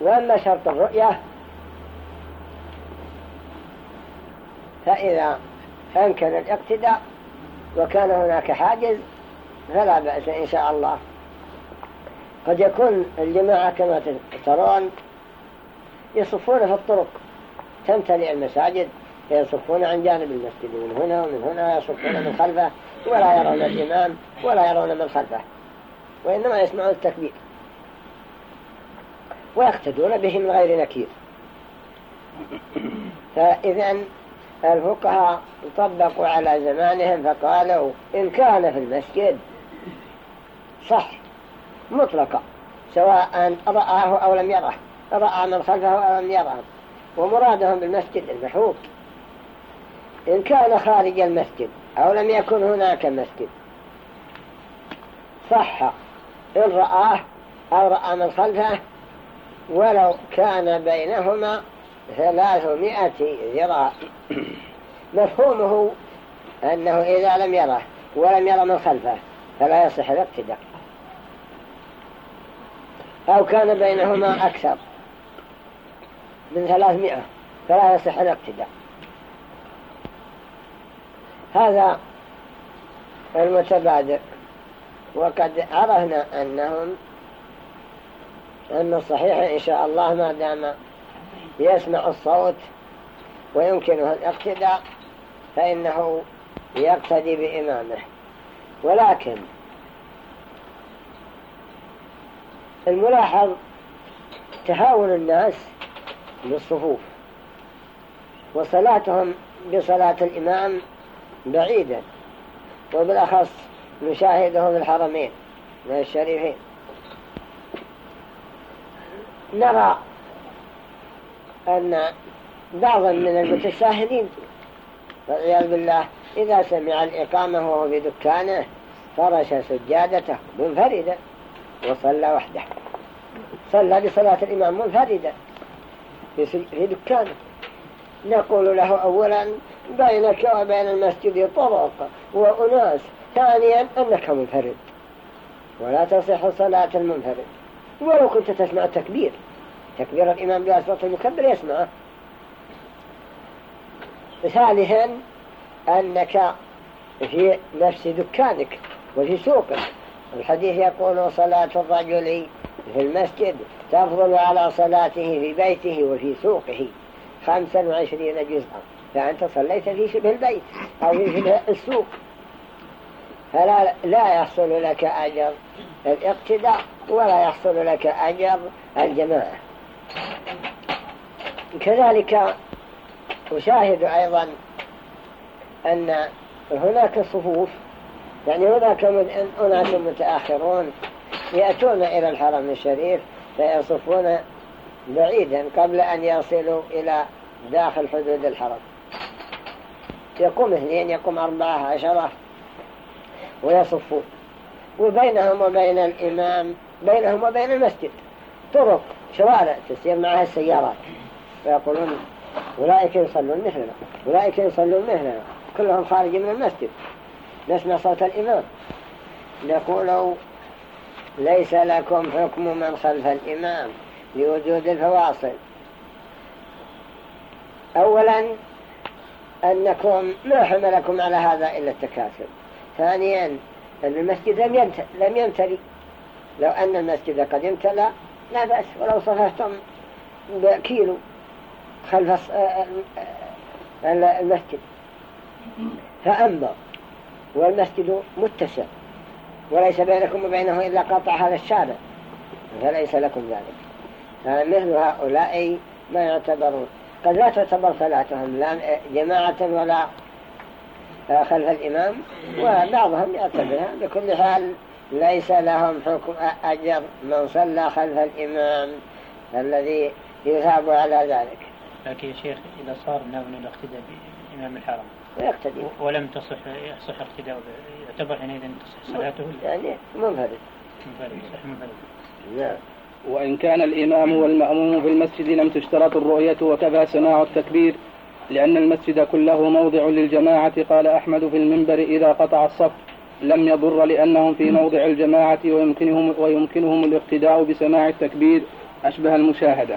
وأما شرط الرؤية فإذا أمكن الاقتداء وكان هناك حاجز فلا بأس إن شاء الله. قد يكون الجماعة كما ترون يصفون في الطرق تمتلئ المساجد. يصفون عن جانب المسجد من هنا ومن هنا يصفون من خلفه ولا يرون الإمام ولا يرون من خلفه وإنما يسمعون التكبير ويقتدون به من غير نكير. فإذا الفقهاء طبقوا على زمانهم فقالوا إن كان في المسجد صح مطلقا سواء رآه أو لم يره رأى من خلفه أو لم يره ومرادهم بالمسجد المحوط إن كان خارج المسجد أو لم يكن هناك مسجد. صح. إن رآه أو رأى من خلفه ولو كان بينهما ثلاثمائة ذراع. مفهومه أنه إذا لم يره ولم يرى من خلفه فلا يصح الاقتداء أو كان بينهما أكثر من ثلاثمائة فلا يصح الاقتداء هذا المتبادر. وقد عرفنا أنهم أن الصحيح إن شاء الله ما دام يسمع الصوت ويمكنه الاقتداء فإنه يقتدي بإمامه. ولكن الملاحظ تهاون الناس بالصفوف وصلاتهم بصلاة الإمام بعيدا وبالأخص نشاهده في الحرمين الشريفين. نرى أن بعضا من المتساهلين والعياذ بالله إذا سمع الإقامة وهو في دكانه فرش سجادته منفردا وصلى وحده. صلى بصلاة الإمام منفردا في دكانه. نقول له أولا بينك وبين المسجد طرق وأناس. ثانيا أنك منفرد. ولا تصح صلاة المنفرد. ولو كنت تسمع التكبير. تكبير الإمام بأسفة المكبر يسمعه ثالثا أنك في نفس دكانك وفي سوقك. الحديث يقول صلاة الرجل في المسجد تفضل على صلاته في بيته وفي سوقه. خمسا وعشرين جزءا. فأنت صليت في شبه البيت أو في شبه السوق. فلا لا يحصل لك أجر الاقتداء ولا يحصل لك أجر الجماعة. كذلك أشاهد أيضا أن هناك صفوف يعني هناك أناس متأخرون يأتون إلى الحرم الشريف فيصفون بعيدا قبل أن يصلوا إلى داخل حدود الحرم. يقوم اثنين يقوم أربعة عشرة ويصفون وبينهم وبين الإمام بينهم وبين المسجد. طرق شوارع تسير معها السيارات. ويقولون أولئك يصلون مثلنا أولئك يصلون مثلنا. كلهم خارج من المسجد. نسمع صوت الإمام. نقول ليس لكم حكم من خلف الإمام لوجود الفواصل. أولا أنكم ما حملكم على هذا إلا التكاثر. ثانيا أن المسجد لم يمتلي لو أن المسجد قد امتلى لا بأس. ولو صفحتم بكيلو خلف المسجد. فأما والمسجد متسع. وليس بينكم وبينه إلا قطع هذا الشارع فليس لكم ذلك. فمثل هؤلاء ما يعتبرون قد لا تعتبر صلاتهم لا جماعة ولا خلف الإمام وبعضهم يعتبرها. بكل حال ليس لهم حكم أجر من صلى خلف الإمام الذي يثاب على ذلك. لكن يا شيخ إذا صار ناوي الاقتداء بإمام الحرم ويقتدي ولم تصح يصح اقتداء يعتبر حينئذ تصح صلاته يعني منفرد. منفرد صح منفرد. نعم. وإن كان الإمام والمأموم في المسجد لم تشترط الرؤية وكفى سماع التكبير لأن المسجد كله موضع للجماعة قال أحمد في المنبر إذا قطع الصف لم يضر لأنهم في موضع الجماعة ويمكنهم, ويمكنهم الاقتداء بسماع التكبير أشبه المشاهدة.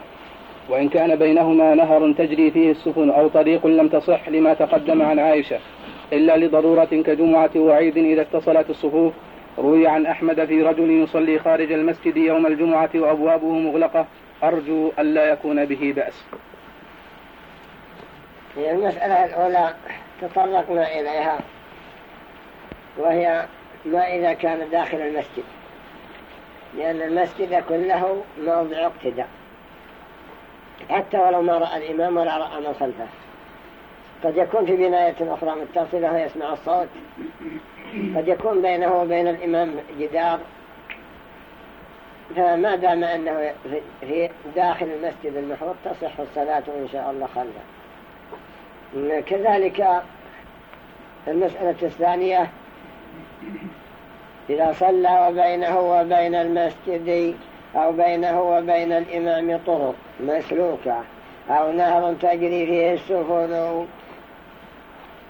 وإن كان بينهما نهر تجري فيه السفن أو طريق لم تصح لما تقدم عن عائشة إلا لضرورة كجمعة وعيد إذا اتصلت الصفوف روي عن أحمد في رجل يصلي خارج المسجد يوم الجمعة وأبوابه مغلقة أرجو ألا يكون به بأس. هي المسألة الأولى تطرقنا إليها وهي ما إذا كان داخل المسجد لأن المسجد كله موضع اقتداء. حتى ولو ما رأى الإمام ولا رأى من خلفه. قد يكون في بناية أخرى متصلة ويسمع الصوت. قد يكون بينه وبين الإمام جدار فما دام أنه في داخل المسجد المحروط تصح الصلاة إن شاء الله خلفه كذلك المسألة الثانية إذا صلى وبينه وبين المسجد أو بينه وبين الإمام طرق مسلوكة أو نهر تجري فيه السفن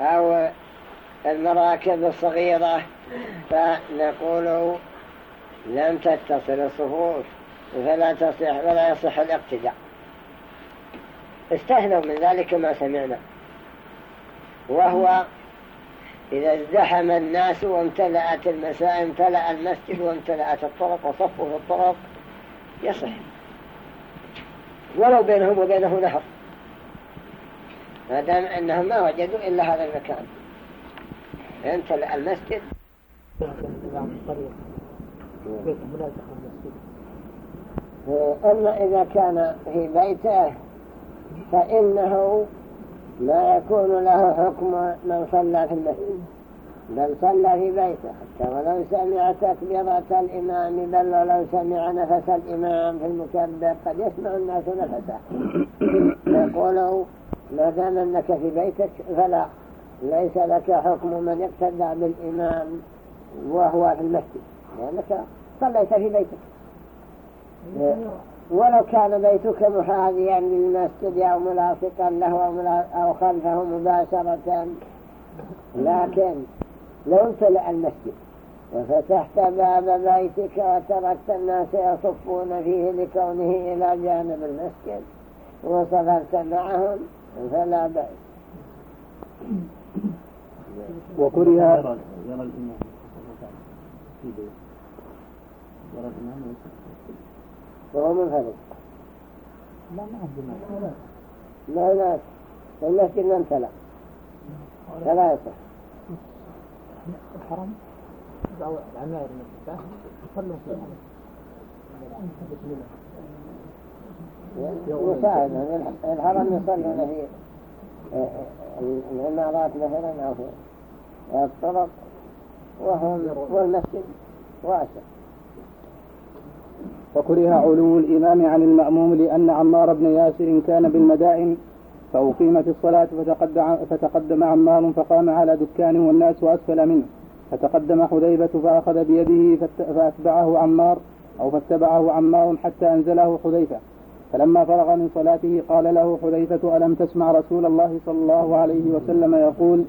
أو المراكب الصغيرة فنقول لم تتصل الصفوف فلا تصح ولا يصح الاقتداء. استهنوا من ذلك ما سمعنا. وهو إذا ازدحم الناس وامتلأت المساء امتلأ المسجد وامتلأت الطرق وصفوا في الطرق يصح. ولو بينهم وبينه نهر. ما دام أنهم ما وجدوا إلا هذا المكان. امتلأ المسجد؟ أما إذا كان في بيته فإنه لا يكون له حكم من صلى في المسجد بل صلى في بيته حتى ولو سمع تكبيرة الإمام بل ولو سمع نفس الإمام في المكبر قد يسمع الناس نفسه. يقولوا ما دام أنك في بيتك فلا. ليس لك حكم من يقتدى بالإمام وهو في المسجد. لأنك صليت في بيتك. ولو كان بيتك محاذيا للمسجد أو ملاصقا له أو خلفه مباشرة. لكن لو امتلأ المسجد وفتحت باب بيتك وتركت الناس يصفون فيه لكونه إلى جانب المسجد وصفرت معهم فلا بأس. وكره يرى الإمام في بيت يرى الإمام وهو منفرد لا ما لا. لا المسجد ما امتلأ. فلا يصح الحرم دعوة العمائر المسجد يصلون في الحرم يساعد الحرم يصلون في العمارات مثلا أو في الطرق وهم والمسجد واسع. وكره علو الإمام عن المأموم لأن عمار بن ياسر كان بالمدائن فأقيمت الصلاة فتقدم, فتقدم عمار فقام على دكان والناس أسفل منه. فتقدم حذيفة فأخذ بيده فأتبعه عمار أو فاتبعه عمار حتى أنزله حذيفة. فلما فرغ من صلاته قال له حذيفة ألم تسمع رسول الله صلى الله عليه وسلم يقول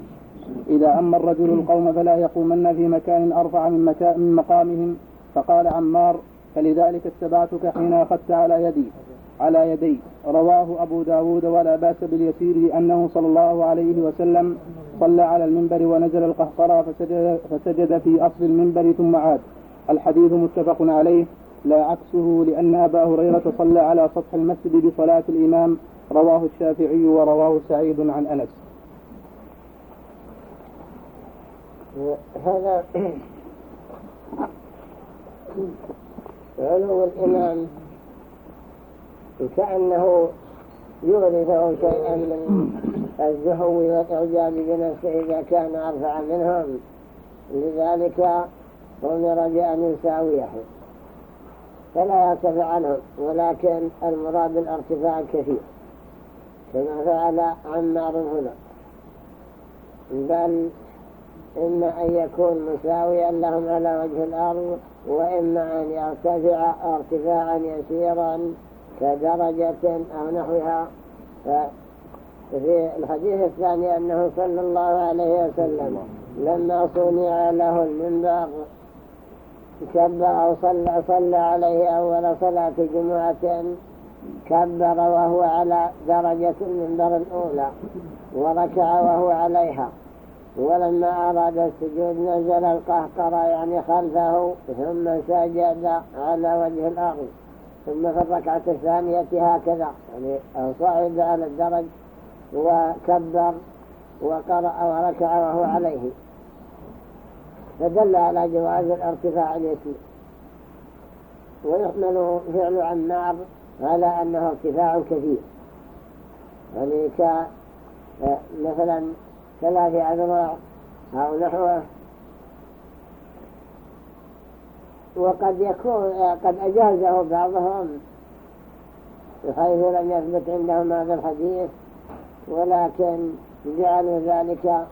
إذا أما الرجل القوم فلا يقومن في مكان أرفع من, مكان من مقامهم فقال عمار فلذلك اتبعتك حين أخذت على يدي على يدي. رواه أبو داود ولا بأس باليسير لأنه صلى الله عليه وسلم صلى على المنبر ونزل القهقرى فسجد, فسجد في أصل المنبر ثم عاد. الحديث متفق عليه. لا عكسه لأن أبا هريرة صلى على سطح المسجد بصلاة الإمام رواه الشافعي ورواه سعيد عن أنس. هذا علو الإمام كأنه يورثه شيئا من الزهو والإعجاب بنفسه إذا كان أرفع منهم. لذلك أمر بأن يساويه فلا يرتفع عنهم ولكن المراد الارتفاع الكثير. كما فعل عمار هنا. بل إما أن يكون مساويا لهم على وجه الأرض وإما أن يرتفع ارتفاعا يسيرا كدرجة أو نحوها. في الحديث الثاني أنه صلى الله عليه وسلم لما صنع له المنبر كبر أو صلى, عليه أول صلاة جمعة كبر وهو على درجة المنبر الأولى وركع وهو عليها. ولما أراد السجود نزل القهقرة يعني خلفه ثم سجد على وجه الأرض. ثم في الركعة الثانية هكذا. يعني صعد على الدرج وكبر وقرأ وركع وهو عليه. فدل على جواز الارتفاع اليسير ويحمل فعل عمار على أنه ارتفاع كثير يعني مثلا ثلاث أذرع أو نحوه. وقد يكون قد أجازه بعضهم حيث لم يثبت عندهم هذا الحديث ولكن جعلوا ذلك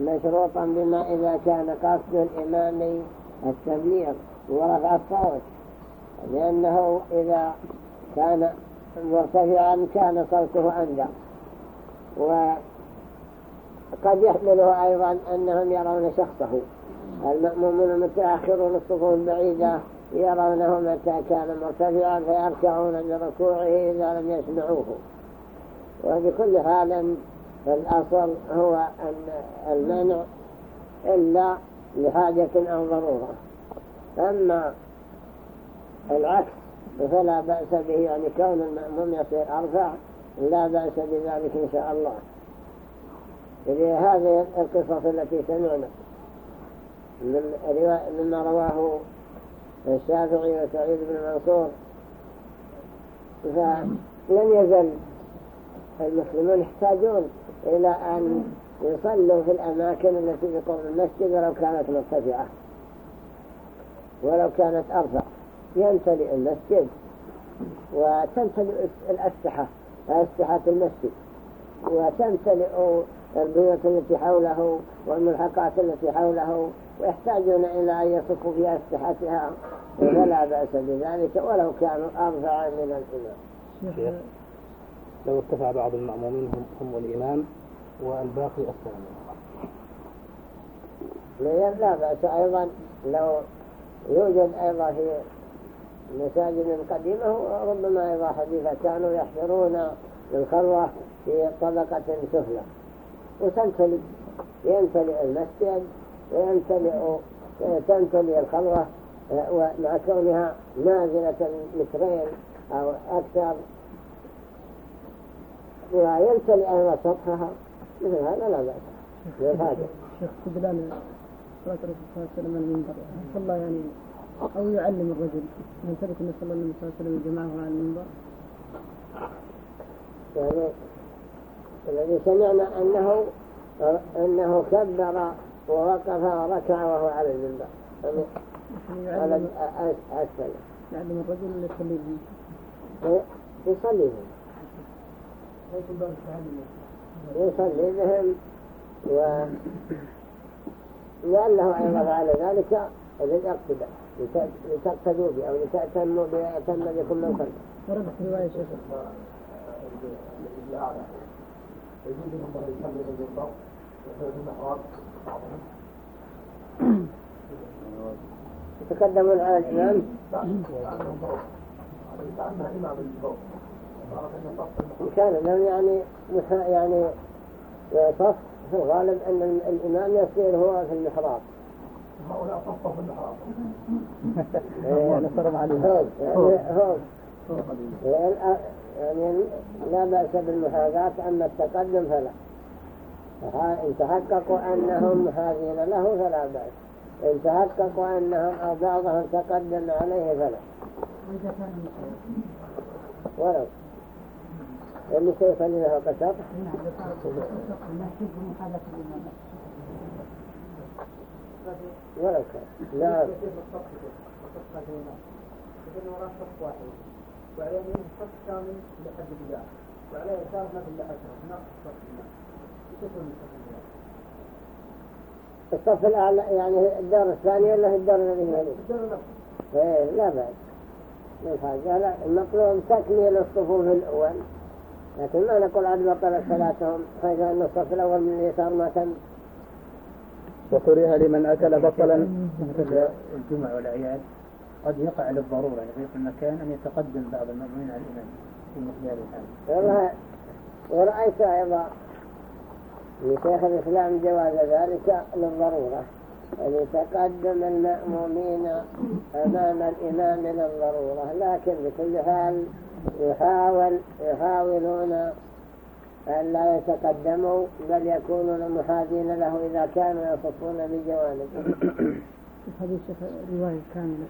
مشروطا بما إذا كان قصد الإمام التبليغ ورفع الصوت لأنه إذا كان مرتفعا كان صوته أندى وقد يحمله أيضا أنهم يرون شخصه. المأمومون المتأخرون الصفوف البعيدة يرونه متى كان مرتفعا فيركعون بركوعه إذا لم يسمعوه. وبكل حال الأصل هو المنع إلا لحاجة أو ضرورة. أما العكس فلا بأس به يعني كون المأموم يصير أرفع لا بأس بذلك إن شاء الله. هذه القصص التي سمعنا مما رواه الشافعي وسعيد بن منصور فلم يزل المسلمون يحتاجون إلى أن يصلوا في الأماكن التي بقرب المسجد ولو كانت مرتفعة. ولو كانت أرفع. يمتلئ المسجد وتمتلئ الأسحة أسحة المسجد. وتمتلئ البيوت التي حوله والملحقات التي حوله ويحتاجون إلى أن يصفوا في أسحتها فلا بأس بذلك ولو كانوا أرفع من الإمام لو ارتفع بعض المأمومين هم, هم والإمام والباقي أسفل لا بأس أيضا لو يوجد أيضا في مساجد قديمة ربما أيضا حديثة كانوا يحضرون الخلوة في طبقة سفلى. وتمتلئ يمتلئ المسجد ويمتلئ تمتلئ الخلوة ومع كونها نازلة مترين أو أكثر ويمتلئ أيضا سطحها. مثل هذا لا بأس. شيخ استدلال صلاة الرسول صلى الله عليه وسلم المنبر. صلى يعني أو يعلم الرجل. من ثبت أن صلى الله عليه وسلم جمعه على المنبر. يعني الذي سمعنا أنه أنه كبر ووقف وركع وهو على المنبر. يعني على أسفل. يعلم الرجل اللي يصلي. بهم يصلي. بهم يصلي بهم و لأنه أيضا فعل ذلك للاقتداء لتقتدوا به أو لتأتموا بأتم بكم من خلف وردت رواية شيخ يتقدمون على الإمام. كان لهم يعني يعني صف في الغالب أن الإمام يصير هو في المحراب. هؤلاء صفوا في المحراب. نصرهم عليهم يعني يعني لا بأس بالمحاذاة أما التقدم فلا. إن تحققوا أنهم محاذين له فلا بأس. إن تحققوا أنهم أو بعضهم تقدم عليه فلا. ولو. اللي سيصلي له قصر ولو كان نعم وعلى يمين صف كامل لحد الجدار وعلى يسار مثل صف الصف الأعلى يعني الدار الثاني ولا الدار الذي؟ الدار نفسه. إيه لا بأس. من لا المطلوب تكميل الصفوف الأول لكن ما نقول عاد بطل صلاتهم فإذا أن الصف الأول من اليسار ما تم. وكره لمن أكل بطلا. الجمع والأعياد قد يقع للضرورة يعني في المكان أن يتقدم بعض المؤمنين على الإمام في مقدار الحال. والله ورأيت أيضا لشيخ الإسلام جواز ذلك للضرورة أن يتقدم المأمومين أمام الإمام للضرورة لكن بكل حال يحاول يحاولون أن لا يتقدموا بل يكونون محاذين له إذا كانوا يصفون بجوانب. هذه الشيخ رواية كاملة.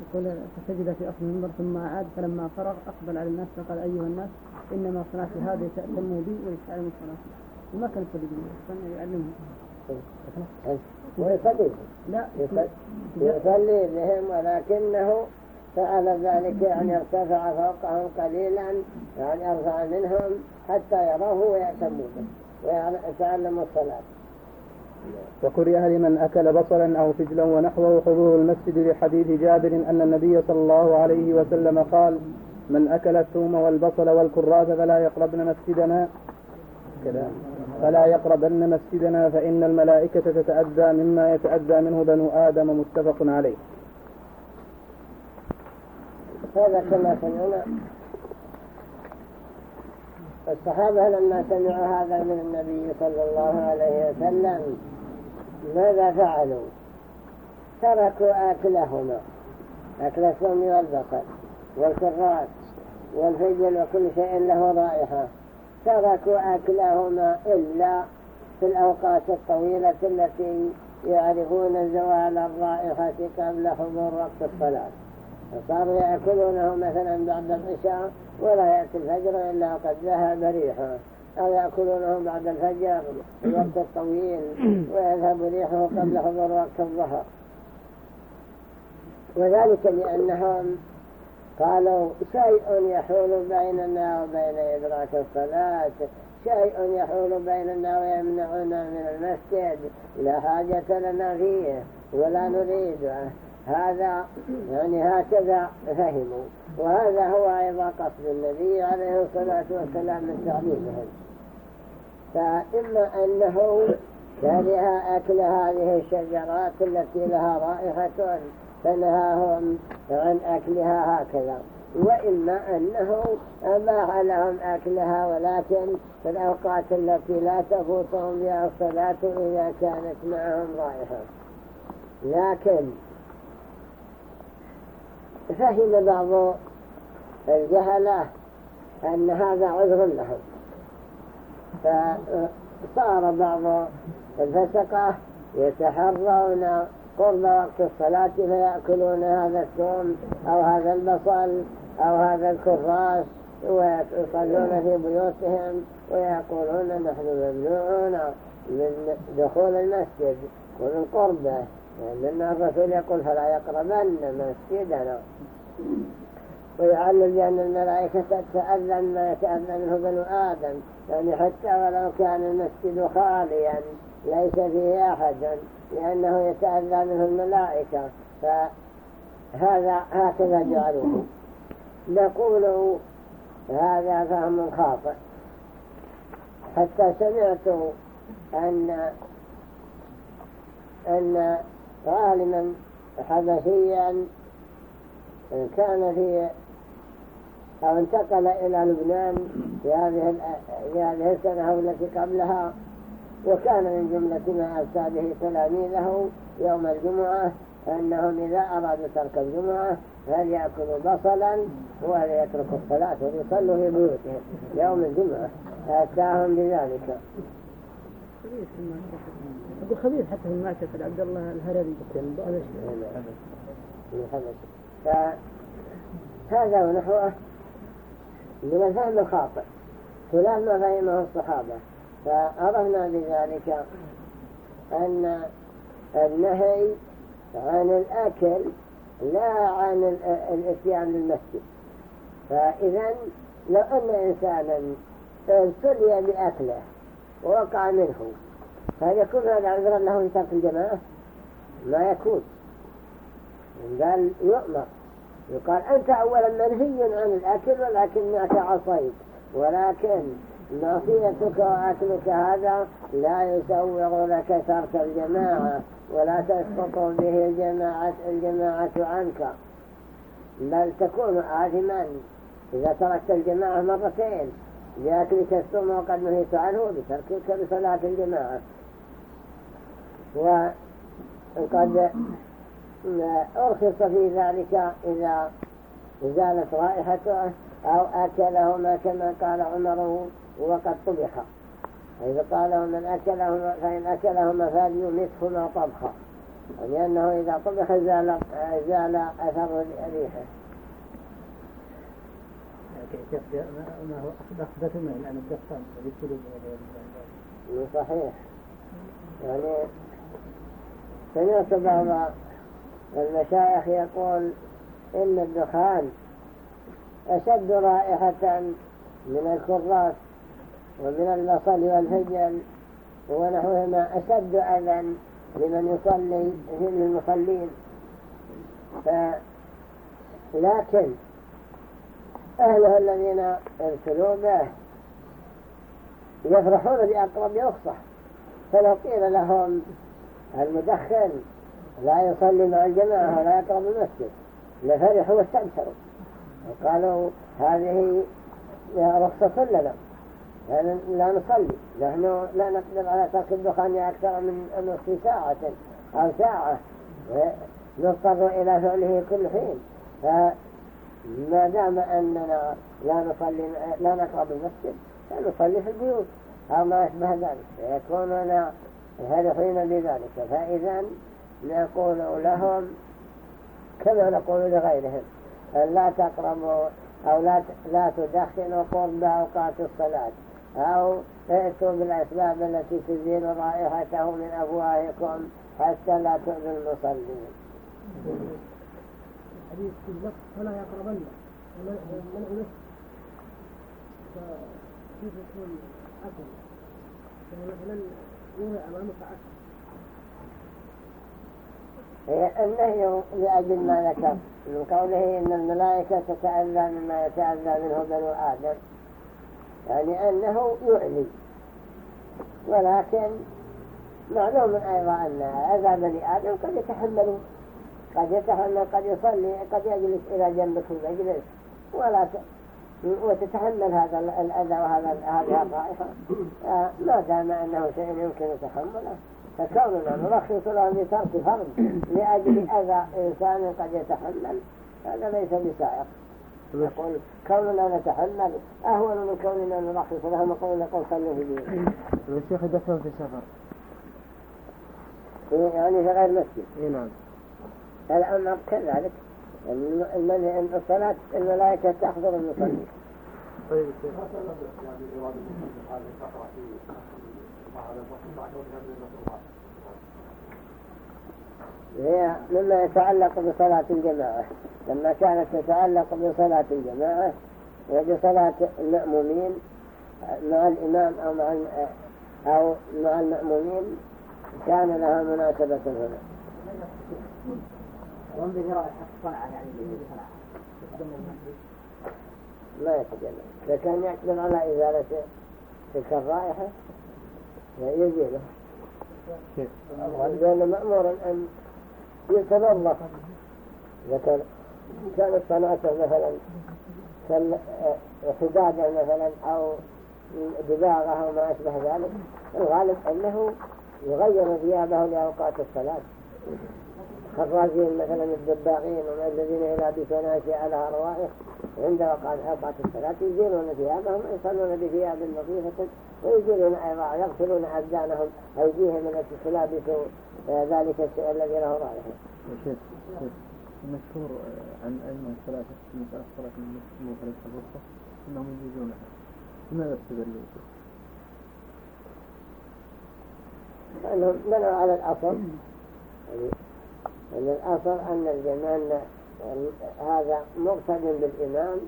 يقول فسجد في أصل المنبر ثم عاد فلما فرغ أقبل على الناس فقال أيها الناس إنما صنعت هذه تأتموا بي ولتعلموا صلاتي وما كان يصلي بي كان يعلمهم ويصلي. لا. يصلي بهم ولكنه فعل ذلك يعني ارتفع فوقهم قليلا يعني أرفع منهم حتى يروه ويأتموا به ويتعلموا الصلاة. وكره لمن أكل بصلا أو فجلا ونحوه حضور المسجد لحديث جابر أن النبي صلى الله عليه وسلم قال من أكل الثوم والبصل والكراث فلا يقربن مسجدنا. فلا يقربن مسجدنا فإن الملائكة تتأذى مما يتأذى منه بنو آدم. متفق عليه. هذا كما سمعنا. الصحابة لما سمعوا هذا من النبي صلى الله عليه وسلم ماذا فعلوا؟ تركوا أكلهما أكل الثوم والبقر والكراس والفجل وكل شيء له رائحة. تركوا أكلهما إلا في الأوقات الطويلة التي يعرفون زوال الرائحة قبل حضور وقت الصلاة. فصاروا يأكلونه مثلا بعد العشاء ولا يأتي الفجر إلا قد ذهب ريحه أو يأكلونه بعد الفجر الوقت الطويل ويذهب ريحه قبل حضور وقت الظهر. وذلك لأنهم قالوا شيء يحول بيننا وبين إدراك الصلاة شيء يحول بيننا ويمنعنا من المسجد لا حاجة لنا فيه ولا نريده. هذا يعني هكذا فهموا. وهذا هو أيضا قصد النبي عليه الصلاة والسلام من تعليمهم. فإما أنه كره أكل هذه الشجرات التي لها رائحة فنهاهم عن أكلها هكذا. وإما أنه أباح لهم أكلها ولكن في الأوقات التي لا تفوتهم بها الصلاة إذا كانت معهم رائحة. لكن فهم بعض الجهلة أن هذا عذر لهم. فصار بعض الفسقة يتحرون قرب وقت الصلاة فيأكلون هذا الثوم أو هذا البصل أو هذا الكراس ويصلون في بيوتهم ويقولون نحن ممنوعون من دخول المسجد ومن قربه. لأن الرسول يقول فلا يقربن مسجدنا. ويعلم بأن الملائكة تتأذن ما يتأذن منه بنو آدم. يعني حتى ولو كان المسجد خاليا ليس فيه أحد لأنه يتأذى منه الملائكة. فهذا هكذا جعلوه. نقول هذا فهم خاطئ. حتى سمعت أن أن عالما حبشيا كان في أو انتقل إلى لبنان في هذه في هذه السنة التي قبلها وكان من جملة ما أفتى به تلاميذه يوم الجمعة أنهم إذا أرادوا ترك الجمعة فليأكلوا بصلا وليتركوا الصلاة وليصلوا في بيوتهم يوم الجمعة. أتاهم بذلك. أبو خبير حتى في المعتقد عبد الله الهرري فهذا ونحوه من الفهم الخاطئ. خلاف ما فهمه الصحابة. فعرفنا بذلك أن النهي عن الأكل لا عن الإتيان للمسجد فإذا لو أن إنسانا ابتلي بأكله ووقع منه فهل يكون هذا عذرا له في ترك الجماعة؟ ما يكون. قال يؤمر. يقال أنت أولا منهي عن الأكل ولكنك عصيت. ولكن معصيتك وأكلك هذا لا يسوغ لك ترك الجماعة ولا تسقط به الجماعة, الجماعة عنك. بل تكون آثما إذا تركت الجماعة مرتين لأكلك السم وقد نهيت عنه بتركك بصلاة الجماعة. وقد أرخص في ذلك إذا زالت رائحته أو أكلهما كما قال عمر وقد طبخ. إذا قال من أكلهما فإن أكلهما فليمسهما طبخا لأنه إذا طبخ زال, زال أثر ريحه ما هو الآن الدخان صحيح. يعني سمعت بعض المشايخ يقول إن الدخان أشد رائحة من الكراس ومن البصل والفجل ونحوهما أشد أذى لمن يصلي من المصلين لكن أهله الذين ارسلوا به يفرحون بأقرب رخصة فلو قيل لهم المدخن لا يصلي مع الجماعة ولا يقرب المسجد. لفرحوا واستبشروا. وقالوا هذه رخصة لنا. لا نصلي. نحن لا نقدر على ترك الدخان أكثر من نصف ساعة أو ساعة. نضطر إلى فعله كل حين. فما دام أننا لا نصلي لا نقرب المسجد فنصلي في البيوت. أو ما أشبه ذلك فيكوننا هدفين بذلك فإذا نقول لهم كما نقول لغيرهم لا تقربوا أو لا لا تدخنوا قرب أوقات الصلاة أو ائتوا بالأسباب التي تزيل رائحته من أفواهكم حتى لا تؤذوا المصلين. الحديث في اللفظ فلا يقربن. منع نفس فكيف يكون أكل مثلا يوضع أمامك أكل هي النهي لأجل ما ذكر. من قوله إن الملائكة تتأذى مما يتأذى منه بنو آدم. يعني أنه يعلي ولكن معلوم أيضا أن أذى بني آدم قد يتحملون قد يتحمل قد يصلي قد يجلس إلى جنبك في المجلس ولا ت... وتتحمل هذا الأذى وهذا هذه الرائحة آه، ما دام أنه شيء يمكن تحمله. فكوننا نرخص له بترك فرض لأجل أذى إنسان قد يتحمل هذا ليس بسائق. يقول كوننا نتحمل أهون من كوننا نرخص له نقول نقول خليه في دينه الشيخ دخل في سفر. يعني في غير مسجد. نعم. الأمر كذلك. الصلاة الملائكة تحضر المصلي. طيب هي مما يتعلق بصلاة الجماعة. لما كانت تتعلق بصلاة الجماعة وبصلاة المأمومين مع الإمام أو مع أو مع المأمومين كان لها مناسبة هنا. رائحة الصنعة يعني إذا كان يقدر على إزالة تلك الرائحة يزيله لأنه مأمور أن يتنظف إذا كان كانت صنعته مثلا حدادا مثلا أو دباغة أو ما أشبه ذلك الغالب أنه يغير ثيابه لأوقات الصلاة. خراجين مثلا الدباغين وما الذين يلابسون أشياء لها روائح عند أوقات الصلاة يزيلون ثيابهم ويصلون بثياب نظيفة ويزيلون أيضا يغسلون أبدانهم أيديهم التي تلابس ذلك الشيء الذي له رائحة. شيخ المشهور عن أئمة الثلاثة في مسألة صلاة المفرد الرخصة أنهم يجوزونها لماذا استدلوا؟ لأنهم بنوا على الأصل يعني أن الأصل أن الجنان هذا مقتد بالإمام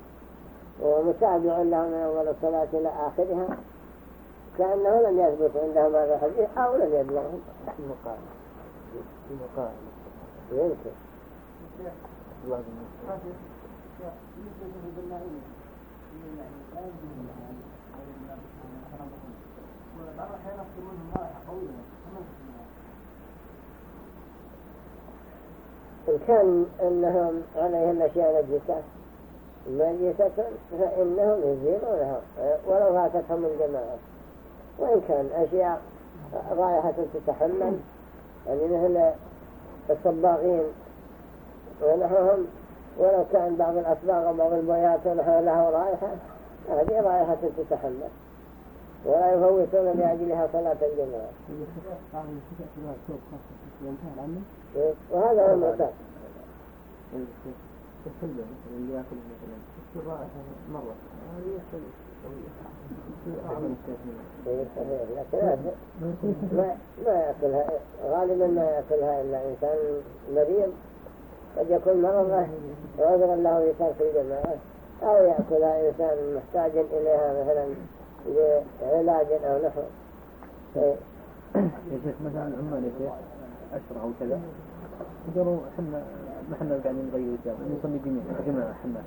ومتابع له من أول الصلاة إلى آخرها كأنه لم يثبت عندهم هذا الحديث أو لم يبلغهم المقال المقال يمكن. الله إن كان أنهم عليهم أشياء نجسة نجسة فإنهم يزيلونها ولو فاتتهم الجماعة. وإن كان أشياء رائحة تتحمل يعني مثل الصباغين ونحوهم ولو كان بعض الأصباغ وبعض البيات ونحوها له رائحة هذه رائحة تتحمل. ولا يفوتون لأجلها صلاة الجماعة. وهذا هو المعتاد اللي ياكل مثلا مرة ما ما يأكلها غالبا ما يأكلها إلا إنسان مريض قد يكون مرضه وعذرا له لترك الجماعة أو يأكلها إنسان محتاج إليها مثلا لعلاج أو نحو يا شيخ مثلا العمال يا شيخ أشرع وكذا قالوا إحنا ما إحنا قاعدين نغير الجامعة نصلي جميع جماعة إحنا.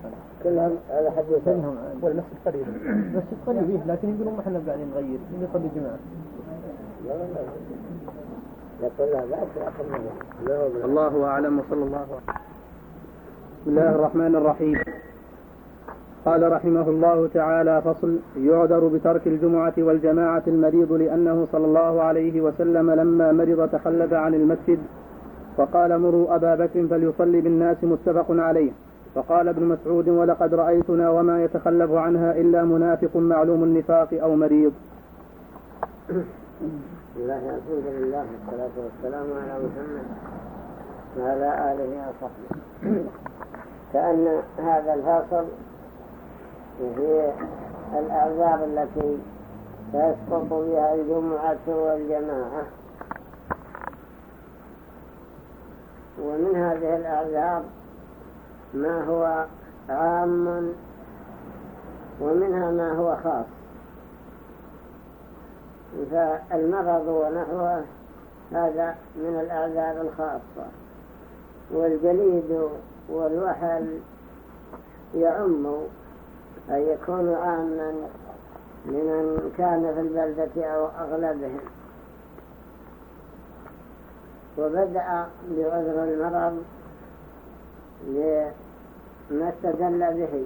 كلهم على حد كلهم والمسجد قريب المسجد قريب إيه لكن يقولون ما إحنا قاعدين نغير نصلي جماعة لا لا لا الله أعلم وصلى الله عليه بسم الله الرحمن الرحيم. قال رحمه الله تعالى فصل يعذر بترك الجمعة والجماعة المريض لأنه صلى الله عليه وسلم لما مرض تخلف عن المسجد. فقال مروا أبا بكر فليصلي بالناس متفق عليه. فقال ابن مسعود ولقد رأيتنا وما يتخلف عنها إلا منافق معلوم النفاق أو مريض. الله الحمد لله والصلاة والسلام على محمد وعلى آله وصحبه. كأن هذا الفصل في الأعذار التي تسقط بها الجمعة والجماعة. ومن هذه الأعذار ما هو عام ومنها ما هو خاص. فالمرض ونحوه هذا من الأعذار الخاصة. والجليد والوحل يعم أن يكون عاما لمن كان في البلدة أو أغلبهم. وبدأ بعذر المرض لما استدل به.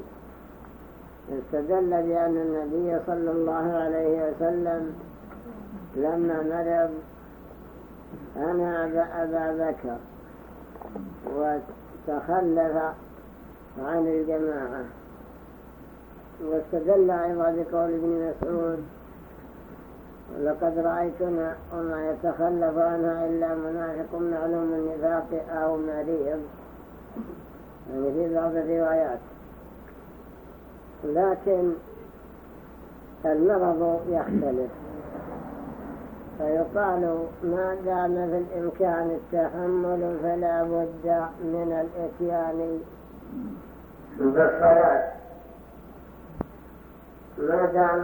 استدل بأن النبي صلى الله عليه وسلم لما مرض أنا أبا بكر. وتخلف عن الجماعة. واستدل أيضا بقول ابن مسعود لقد رأيتنا وما يتخلف عنها إلا منافق معلوم النفاق أو مريض. يعني في بعض الروايات. لكن المرض يختلف. فيقال ما دام في الإمكان التحمل فلا بد من الإتيان. بالصلاة ما دام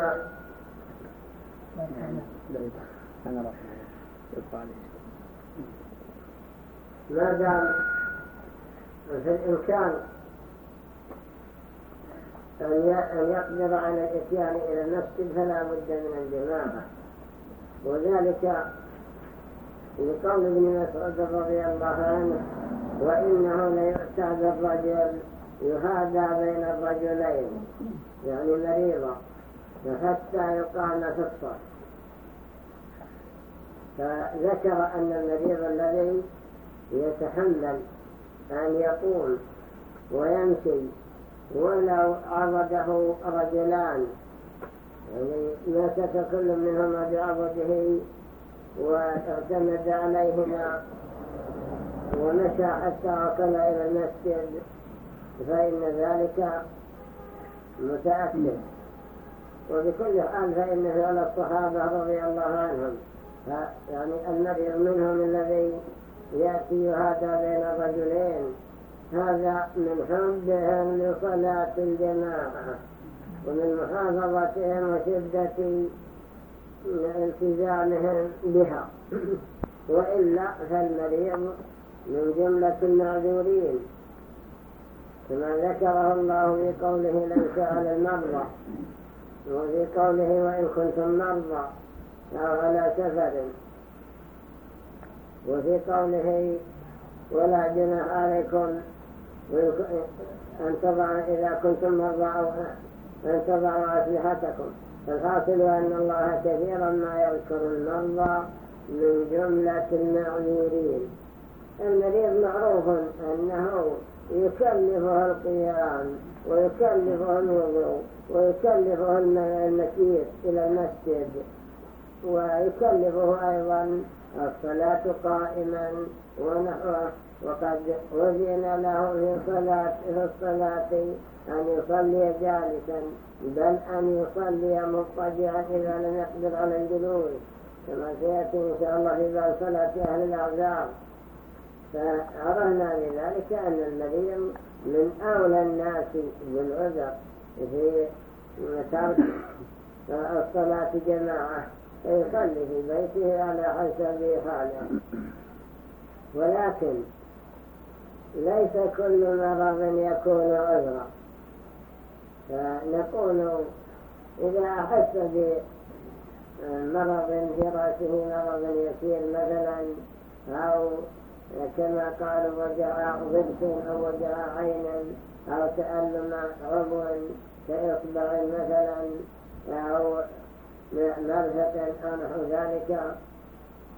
ما دام في الإمكان أن يقدر على الإتيان إلى المسجد فلا بد من الجماعة. وذلك لقول ابن مسعود رضي الله عنه وإنه ليؤتى بالرجل يهادى بين الرجلين يعني مريضا حتى يقام في الصف فذكر أن المريض الذي يتحمل أن يقوم ويمشي ولو عرضه رجلان يعني مسك كل منهما بعضده واعتمد عليهما ومشى حتى وصل إلى المسجد. فإن ذلك متأكد وبكل حال فإن فعل الصحابة رضي الله عنهم يعني المريض منهم الذي يأتي هذا بين الرجلين هذا من حبهم لصلاة الجماعة ومن محافظتهم وشدة التزامهم بها. وإلا فالمريض من جملة المعذورين. كما ذكره الله في قوله ليس على المرضى وفي قوله وإن كنتم مرضى أو على سفر. وفي قوله ولا جناح عليكم أن تضعوا إذا كنتم مرضى أو أن تضعوا أسلحتكم. فالحاصل أن الله كثيرا ما يذكر المرضى من جملة المعذورين. المريض معروف أنه يكلفه القيام ويكلفه الوضوء ويكلفه المسير إلى المسجد ويكلفه أيضا الصلاة قائما ونحوه. وقد وزن له في الصلاة, في الصلاة أن يصلي جالسا بل أن يصلي مضطجعا إذا لم يقدر على الجلوس كما سيأتي إن شاء الله في صلاة أهل الأعذار فعرفنا بذلك أن المريض من أولى الناس بالعذر في ترك الصلاة جماعة فيصلي في بيته على حسب حاله ولكن ليس كل مرض يكون عذرا. فنقول إذا أحس بمرض في رأسه مرض يسير مثلا أو كما قالوا وجع ضبط أو وجع عين أو تألم عضو كإصبع مثلا أو مرفق أو نحو ذلك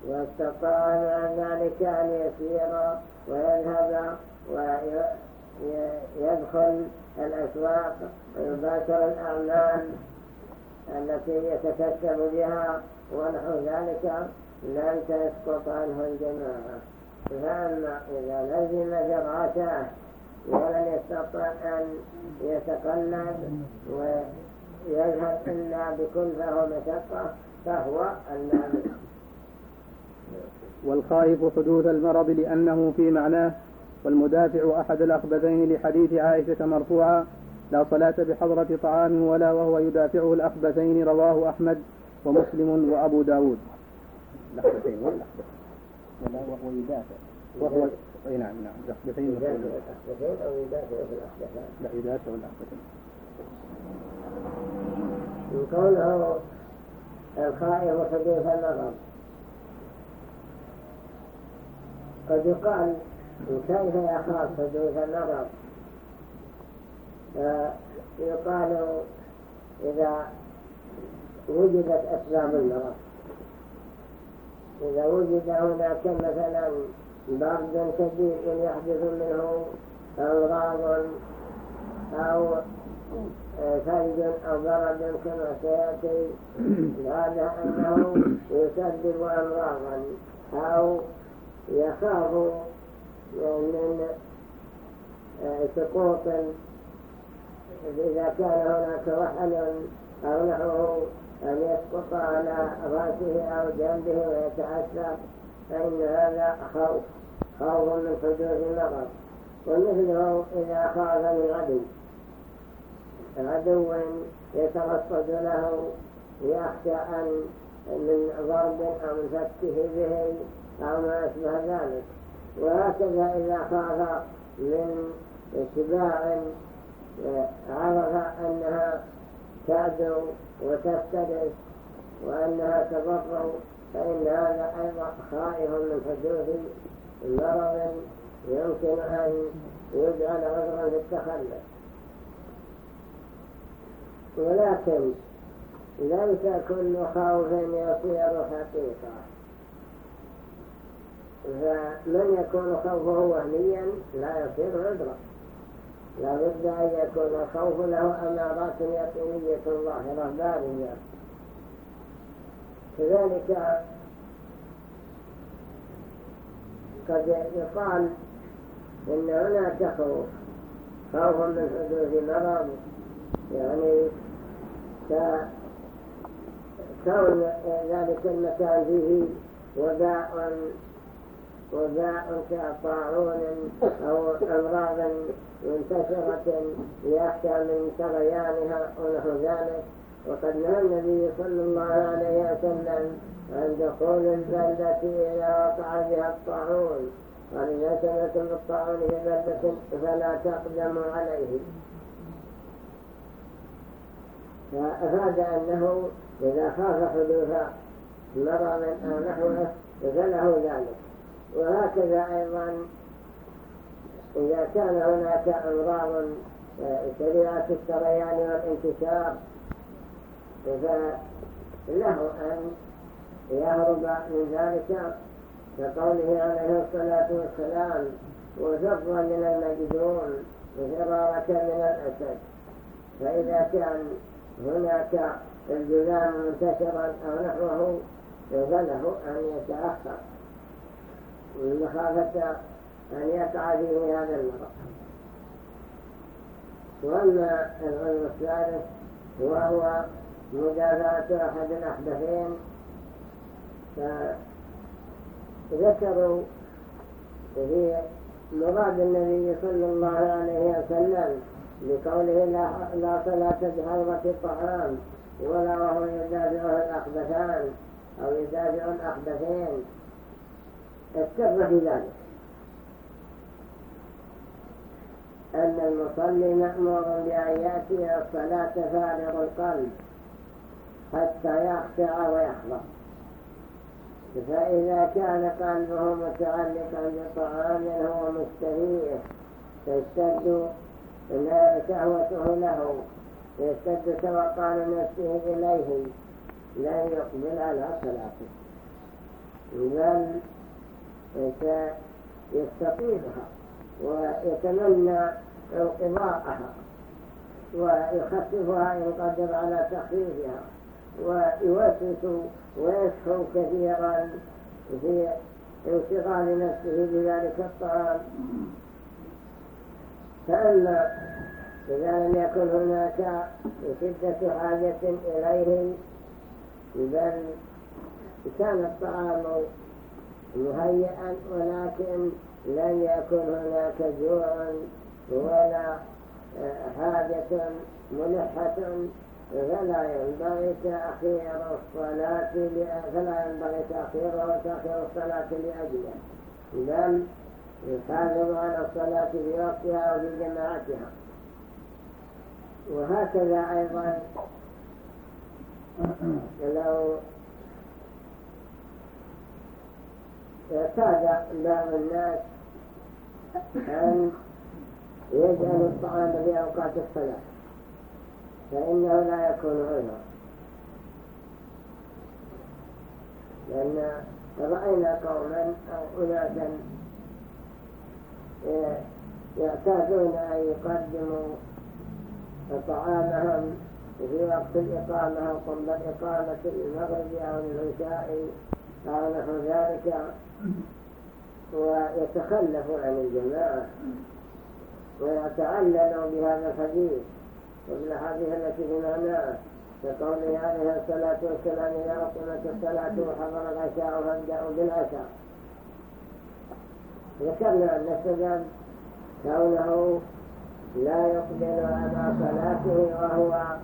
واستطاع مع ذلك أن يسير ويذهب ويدخل الأسواق ويباشر الأعمال التي يتكسب بها ونحو ذلك. لن تسقط عنه الجماعة. فأما إذا لزم فراشه ولن يستطع أن يتقلب يذهب إلا بكلفة ومشقة فهو النعم والخائف حدوث المرض لأنه في معناه والمدافع أحد الأخبثين لحديث عائشة مرفوعا لا صلاة بحضرة طعام ولا وهو يدافعه الأخبثين رواه أحمد ومسلم وأبو داود. الأخبثين ولا ولا وهو يدافع. وهو أي نعم نعم. الأخبثين أو يدافع في الأخبثين لا يدافع الأخبثين قوله الخائف حدوث النظر. قد يقال كيف يخاف حدوث النظر؟ يقال إذا وجدت أسباب المرض إذا وجد هناك مثلا برد شديد يحدث منه أمراض أو ثلج أو برد كما سيأتي هذا أنه يسبب أمراضا أو يخاف من سقوط إذا كان هناك وحل أو نحوه أن يسقط على رأسه أو جنبه ويتأثر فإن هذا خوف خوف من حدوث المرض. ومثله إذا خاف من عدو عدو يترصد له يخشى أن من ضرب أو من فكه به أو ما أشبه ذلك. وهكذا إذا خاف من اتباع عرف أنها تعدو وتفترس وأنها تضر فإن هذا أيضا خائف من حدوث مرض يمكن أن يجعل عذرا في التخلف. ولكن ليس كل خوف يصير حقيقة. فمن يكون خوفه وهميا لا يصير عذرا. لا بد أن يكون الخوف له أمارات يقينية ظاهرة بارية. كذلك قد يقال إن هناك خوف خوف من حدوث مرض. يعني كون ذلك المكان فيه وباء وباء كطاعون أو أمراض منتشرة يخشى من سريانها ونحو ذلك. وقد نهى النبي صلى الله عليه وسلم عن دخول البلدة إذا وقع بها الطاعون. قال إذا سمعتم بالطاعون في بلدة فلا تقدموا عليه فأفاد أنه إذا خاف حدوث مرض أو نحوه فله ذلك. وهكذا أيضا إذا كان هناك أمراض سريعة السريان والانتشار فله أن يهرب من ذلك كقوله عليه الصلاة والسلام وفر من المجدون وفرارك من الأسد فإذا كان هناك الجذام منتشرا أو نحوه فله أن يتأخر. مخافة أن يقع فيه هذا المرض. وأما العلم الثالث وهو مدافعة أحد الأحدثين فذكروا في مراد النبي صلى الله عليه وسلم بقوله لا صلاة بحرمة الطعام ولا وهو يدافعه الأخبثان أو يدافع الأخبثين السر في ذلك. أن المصلي مأمور بأن يأتي الصلاة فارغ القلب حتى يخشع ويحضر. فإذا كان قلبه متعلقا بطعام هو تشتد شهوته له يشتد توقان نفسه إليه لن يقبل على صلاته. بل يستطيبها ويتمنى انقضاءها ويخففها إن قدر على تخفيفها ويوسوس ويسهو كثيرا في انشغال نفسه بذلك الطعام. فأما إذا لم يكن هناك شدة حاجة إليه بل كان الطعام مهيئا ولكن لم يكن هناك جوع ولا حاجة ملحة. فلا ينبغي تأخير الصلاة فلا ينبغي تأخيره وتأخير الصلاة لأجله. بل يحافظ على الصلاة في وقتها وفي جماعتها وهكذا أيضا لو اعتاد بعض الناس أن يجعل الطعام في أوقات الصلاة فإنه لا يكون عذرا. لأن رأينا قوما أو أناسا يعتادون أن يقدموا طعامهم في وقت الإقامة أو قبل إقامة المغرب أو العشاء. أو نحو ذلك ويتخلف عن الجماعة ويتعلل بهذا الحديث وبالأحاديث التي في معناه كقوله عليه الصلاة والسلام إذا رقمت الصلاة وحضر العشاء فابدأوا بالعشاء. ذكرنا أن السبب كونه لا يقبل على صلاته وهو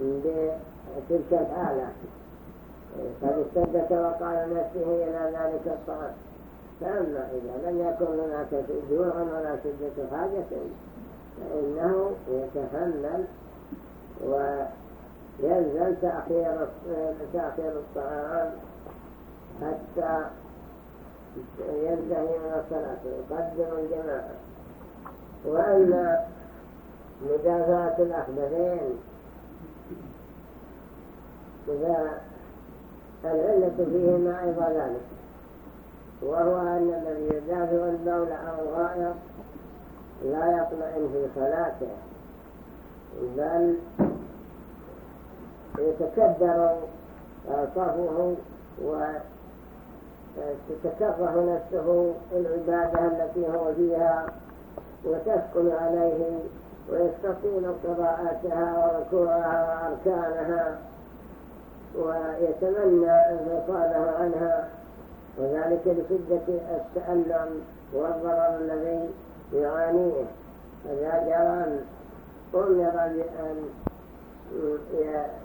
بتلك الحالة. قد استدت وقال نفسه إلى ذلك الطعام فأما إذا لم يكن هناك جوع ولا شدة حاجة فإنه يتحمل ويلزم تأخير تأخير الطعام حتى ينتهي من الصلاة ويقدم الجماعة. وأما مدافعة الأخبثين فالعلة فيهما أيضا ذلك. وهو أن الذي يدافع البول أو الغائط لا يطمئن في صلاته بل يتكدر صفه وتتكره نفسه العبادة التي هو فيها وتسكن عليه ويستطيل قراءتها وركوعها وأركانها. ويتمنى انفصاله عنها وذلك لشدة التألم والضرر الذي يعانيه. فذا جرى أمر بأن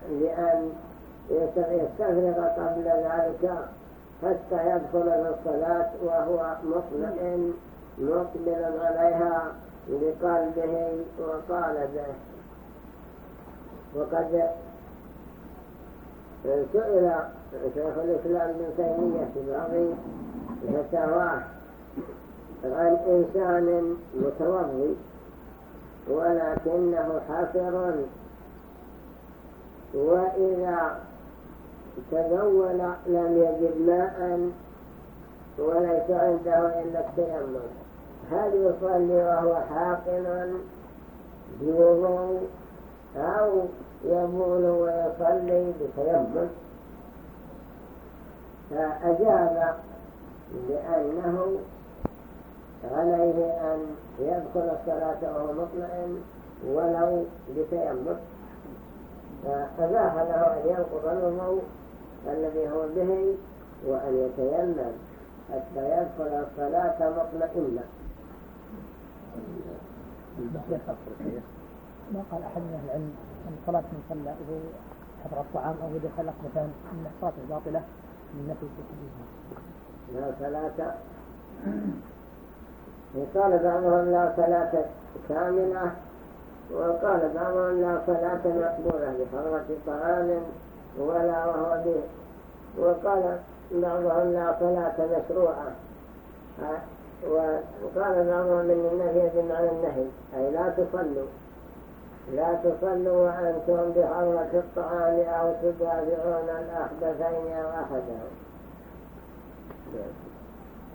بأن يستفرغ قبل ذلك حتى يدخل في الصلاة وهو مطمئن مقبل عليها بقلبه وقالبه وقد سئل شيخ الإسلام بن تيمية في بعض فتاواه عن إنسان متوضي ولكنه حفر وإذا تزول لم يجد ماء وليس عنده إلا التيمم. هل يصلي وهو حاقن بوضوء أو يبول ويصلي بتيمم. فأجاب بأنه عليه أن يدخل الصلاة وهو مطمئن ولو بتيمم. فأباح له أن ينقض الوضوء الذي هو به وأن يتيمم حتى يدخل الصلاة مطمئنا ما قال أحد من العلم؟ أن صلاة من صلى حضر الطعام أو دخل أقبة من صلاة باطلة من نفي لا صلاة. وقال بعضهم لا صلاة كاملة وقال بعضهم لا صلاة مقبولة بحضرة طعام ولا وهو به. وقال بعضهم لا صلاة مشروعة وقال بعضهم إن النهي يجب على النهي أي لا تصلوا. لا تصلوا وأنتم بحضرة الطعام أو تدافعون الاحدثين أو احدهم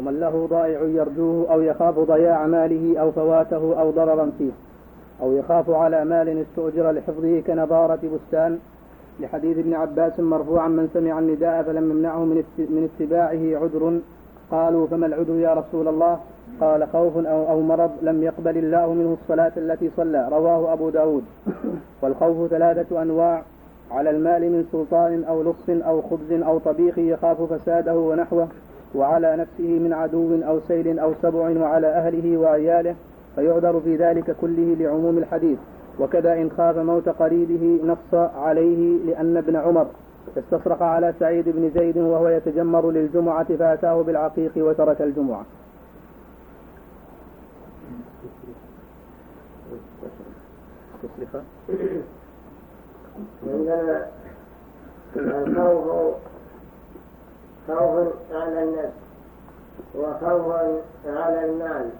ومن له ضائع يرجوه أو يخاف ضياع ماله أو فواته أو ضررا فيه أو يخاف على مال استؤجر لحفظه كنظارة بستان. لحديث ابن عباس مرفوعا من سمع النداء فلم يمنعه من اتباعه عذر. قالوا فما العذر يا رسول الله؟ قال خوف أو, أو مرض لم يقبل الله منه الصلاة التي صلى. رواه أبو داود. والخوف ثلاثة أنواع. على المال من سلطان أو لص أو خبز أو طبيخ يخاف فساده ونحوه. وعلى نفسه من عدو أو سيل أو سبع وعلى أهله وعياله. فيعذر في ذلك كله لعموم الحديث. وكذا إن خاف موت قريبه نص عليه لأن ابن عمر استصرخ على سعيد بن زيد وهو يتجمر للجمعة فأتاه بالعقيق وترك الجمعة. عندنا الخوف خوف على النفس وخوف على المال.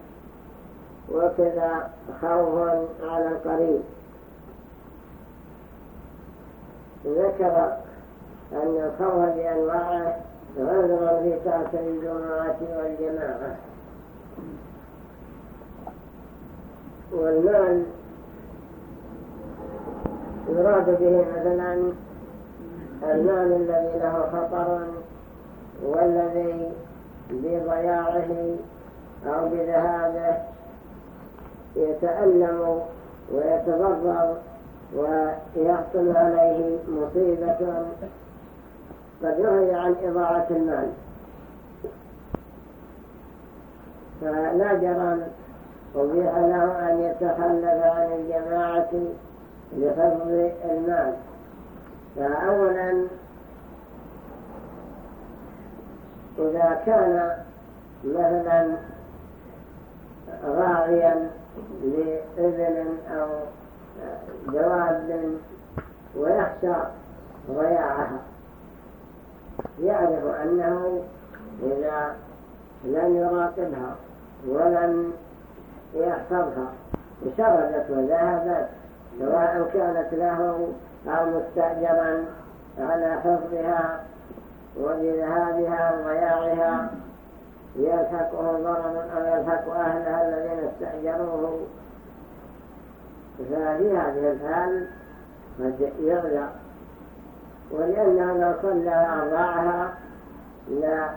وكذا خوف على القريب. ذكر أن الخوف بأنواعه عذر في ترك الجمعة والجماعة. والمال يراد به مثلا المال الذي له خطر والذي بضياعه أو بذهابه يتألم ويتضرر ويحصل عليه مصيبة قد نهي عن إضاعة المال. فلا جرم أبيح له أن يتخلف عن الجماعة لحفظ المال. فأولا إذا كان مثلا راعيا لإذن أو جواد ويخشى ضياعها يعرف أنه إذا لم يراقبها ولم يحفظها شردت وذهبت سواء كانت له أو مستأجرا على حفظها وبذهابها وضياعها يلحقه ضرر أو يلحق أهلها الذين استأجروه. ففي هذه الحال قد يغلق ولأنه لو صلى أرضاعها لا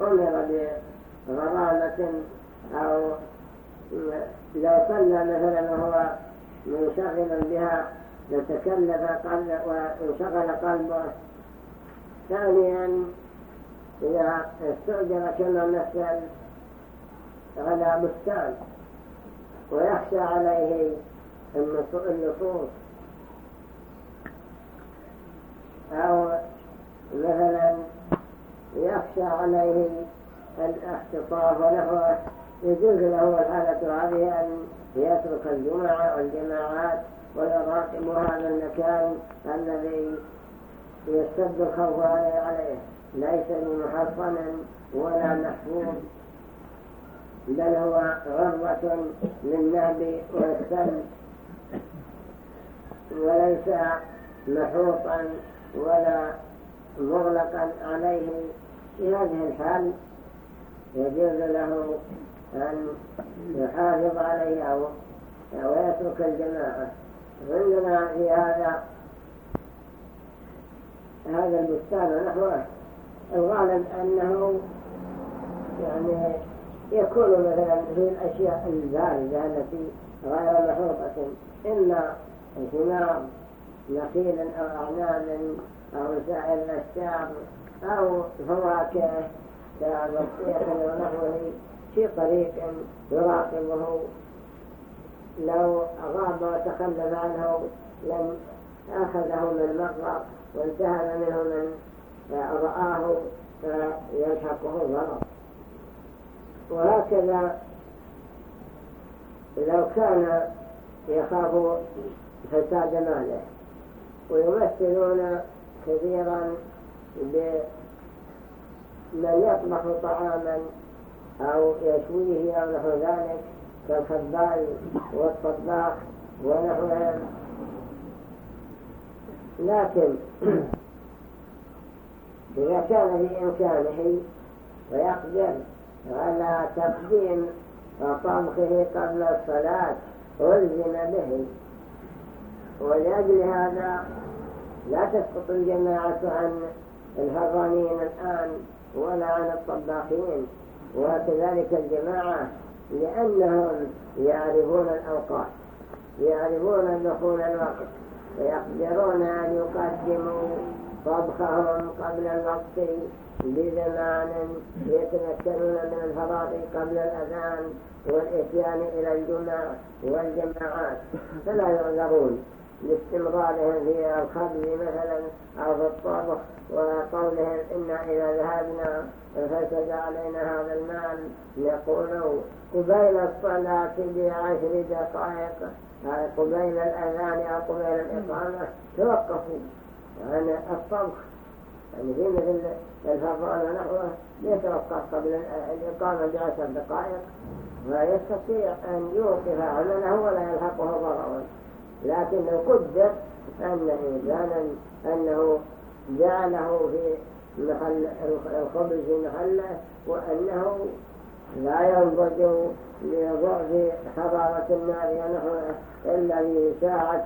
أمر بغرامة أو لو صلى مثلا وهو منشغلا بها لتكلف قلب وانشغل قلبه. ثانيا إذا استعجل كما مثل على بستان ويخشى عليه النصوص أو مثلا يخشى عليه الاحتطاف ونحوه يجوز له الحالة هذه أن يترك الجمعة والجماعات ويراقب هذا المكان الذي يشتد الخوف عليه ليس بمحصن ولا محفوظ. بل هو غرة للنهب والسلب وليس محوطا ولا مغلقا عليه. في هذه الحال يجوز له أن يحافظ عليه أو ويترك الجماعة. عندنا في هذا هذا البستان ونحوه الغالب أنه يعني يكون مثلا في الأشياء الباردة التي غير محوطة إما ثمار نخيل أو أعناب أو سائر الأشجار أو فواكه كالبطيخ ونحوه في طريق يراقبه لو غاب وتخلف عنه لم أخذه من مطلق وانتهى منه من رآه فيلحقه الضرر وهكذا لو كان يخاف فساد ماله. ويمثلون كثيرا بمن يطبخ طعاما أو يشويه أو نحو ذلك كالخبال والطباخ ونحوهم لكن إذا كان في إمكانه ويقدر على تقديم طبخه قبل الصلاة ألزم به. ولأجل هذا لا تسقط الجماعة عن الهرانين الآن ولا عن الطباخين. وكذلك الجماعة لأنهم يعرفون الأوقات يعرفون دخول الوقت ويقدرون أن يقدموا طبخهم قبل الوقت بزمان يتمكنون من الفراغ قبل الأذان والإتيان إلى الجمع والجماعات. فلا يعذرون. لاستمرارهم في الخبز مثلا أو في الطبخ وقولهم إنا إذا ذهبنا فسد علينا هذا المال. نقول قبيل الصلاة بعشر دقائق. قبيل الأذان أو قبيل الإقامة توقفوا. عن الطبخ يعني في مثل الفرضان ونحوه يتوقف قبل الإقامة بعشر دقائق. ويستطيع أن يوقف عمله ولا يلحقه ضرر لكنه قدر أن إنسانا أنه جعله في محل الخبز في محله وأنه لا ينضج لضعف حرارة النار ونحوه إلا في ساعة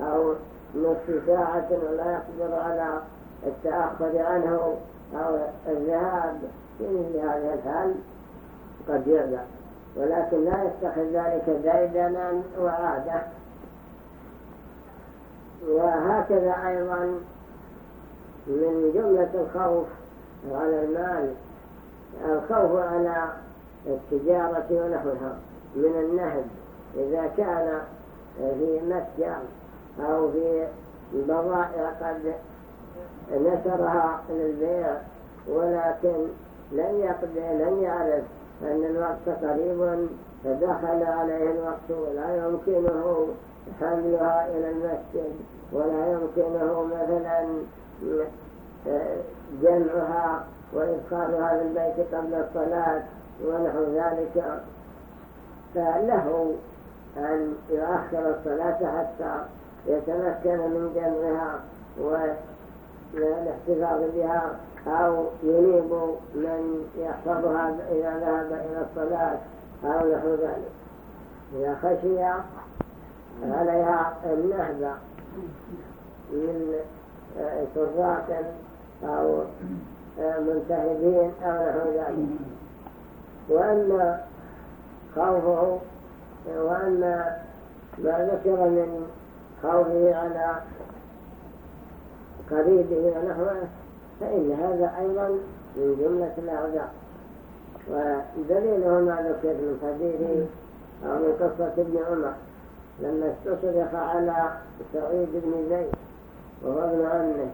أو نصف ساعة ولا يقدر على التأخر عنه أو الذهاب. في هذه الحال قد يعذر ولكن لا يتخذ ذلك ديدنا وعادة وهكذا أيضا من جملة الخوف على المال الخوف على التجارة ونحوها من النهب. إذا كان في مسجد أو في بضائع قد نشرها للبيع ولكن لم يقدر لم يعرف أن الوقت قريب فدخل عليه الوقت ولا يمكنه حملها إلى المسجد ولا يمكنه مثلا جمعها وإدخالها في البيت قبل الصلاة ونحو ذلك. فله أن يؤخر الصلاة حتى يتمكن من جمعها والاحتفاظ بها أو ينيب من يحفظها إذا ذهب إلى الصلاة أو نحو ذلك. إذا خشي عليها النهب من سراق أو منتهبين أو نحو ذلك. وأما خوفه وأما ما ذكر من خوفه على قريبه ونحوه فإن هذا أيضا من جملة الأعذار ودليله ما ذكر من حديث أو من قصة ابن عمر. لما استصرخ على سعيد بن زيد وهو ابن عمه.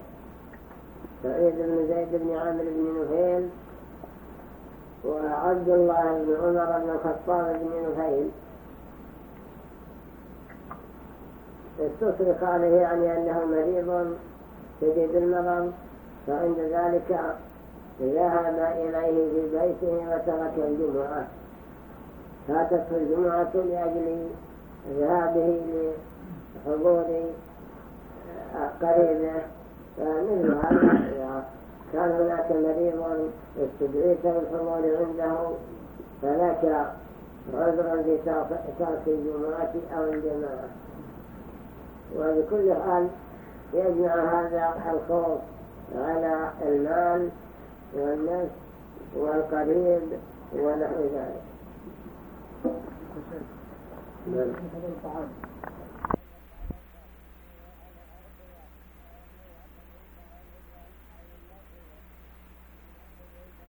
سعيد بن زيد بن عامر بن نفيل وعبد الله بن عمر بن الخطاب بن نفيل استصرخ عليه يعني أنه مريض شديد المرض فعند ذلك ذهب إليه في بيته وترك الجمعة. فاتته الجمعة لأجل ذهابه لحضور قريبة. فمثل هذا كان هناك مريض استدعيت الحضور عنده فلك عذرا في ترك الجمعة أو الجماعة. وبكل حال يجمع هذا الخوف على المال والنفس والقريب ونحو ذلك. الطعام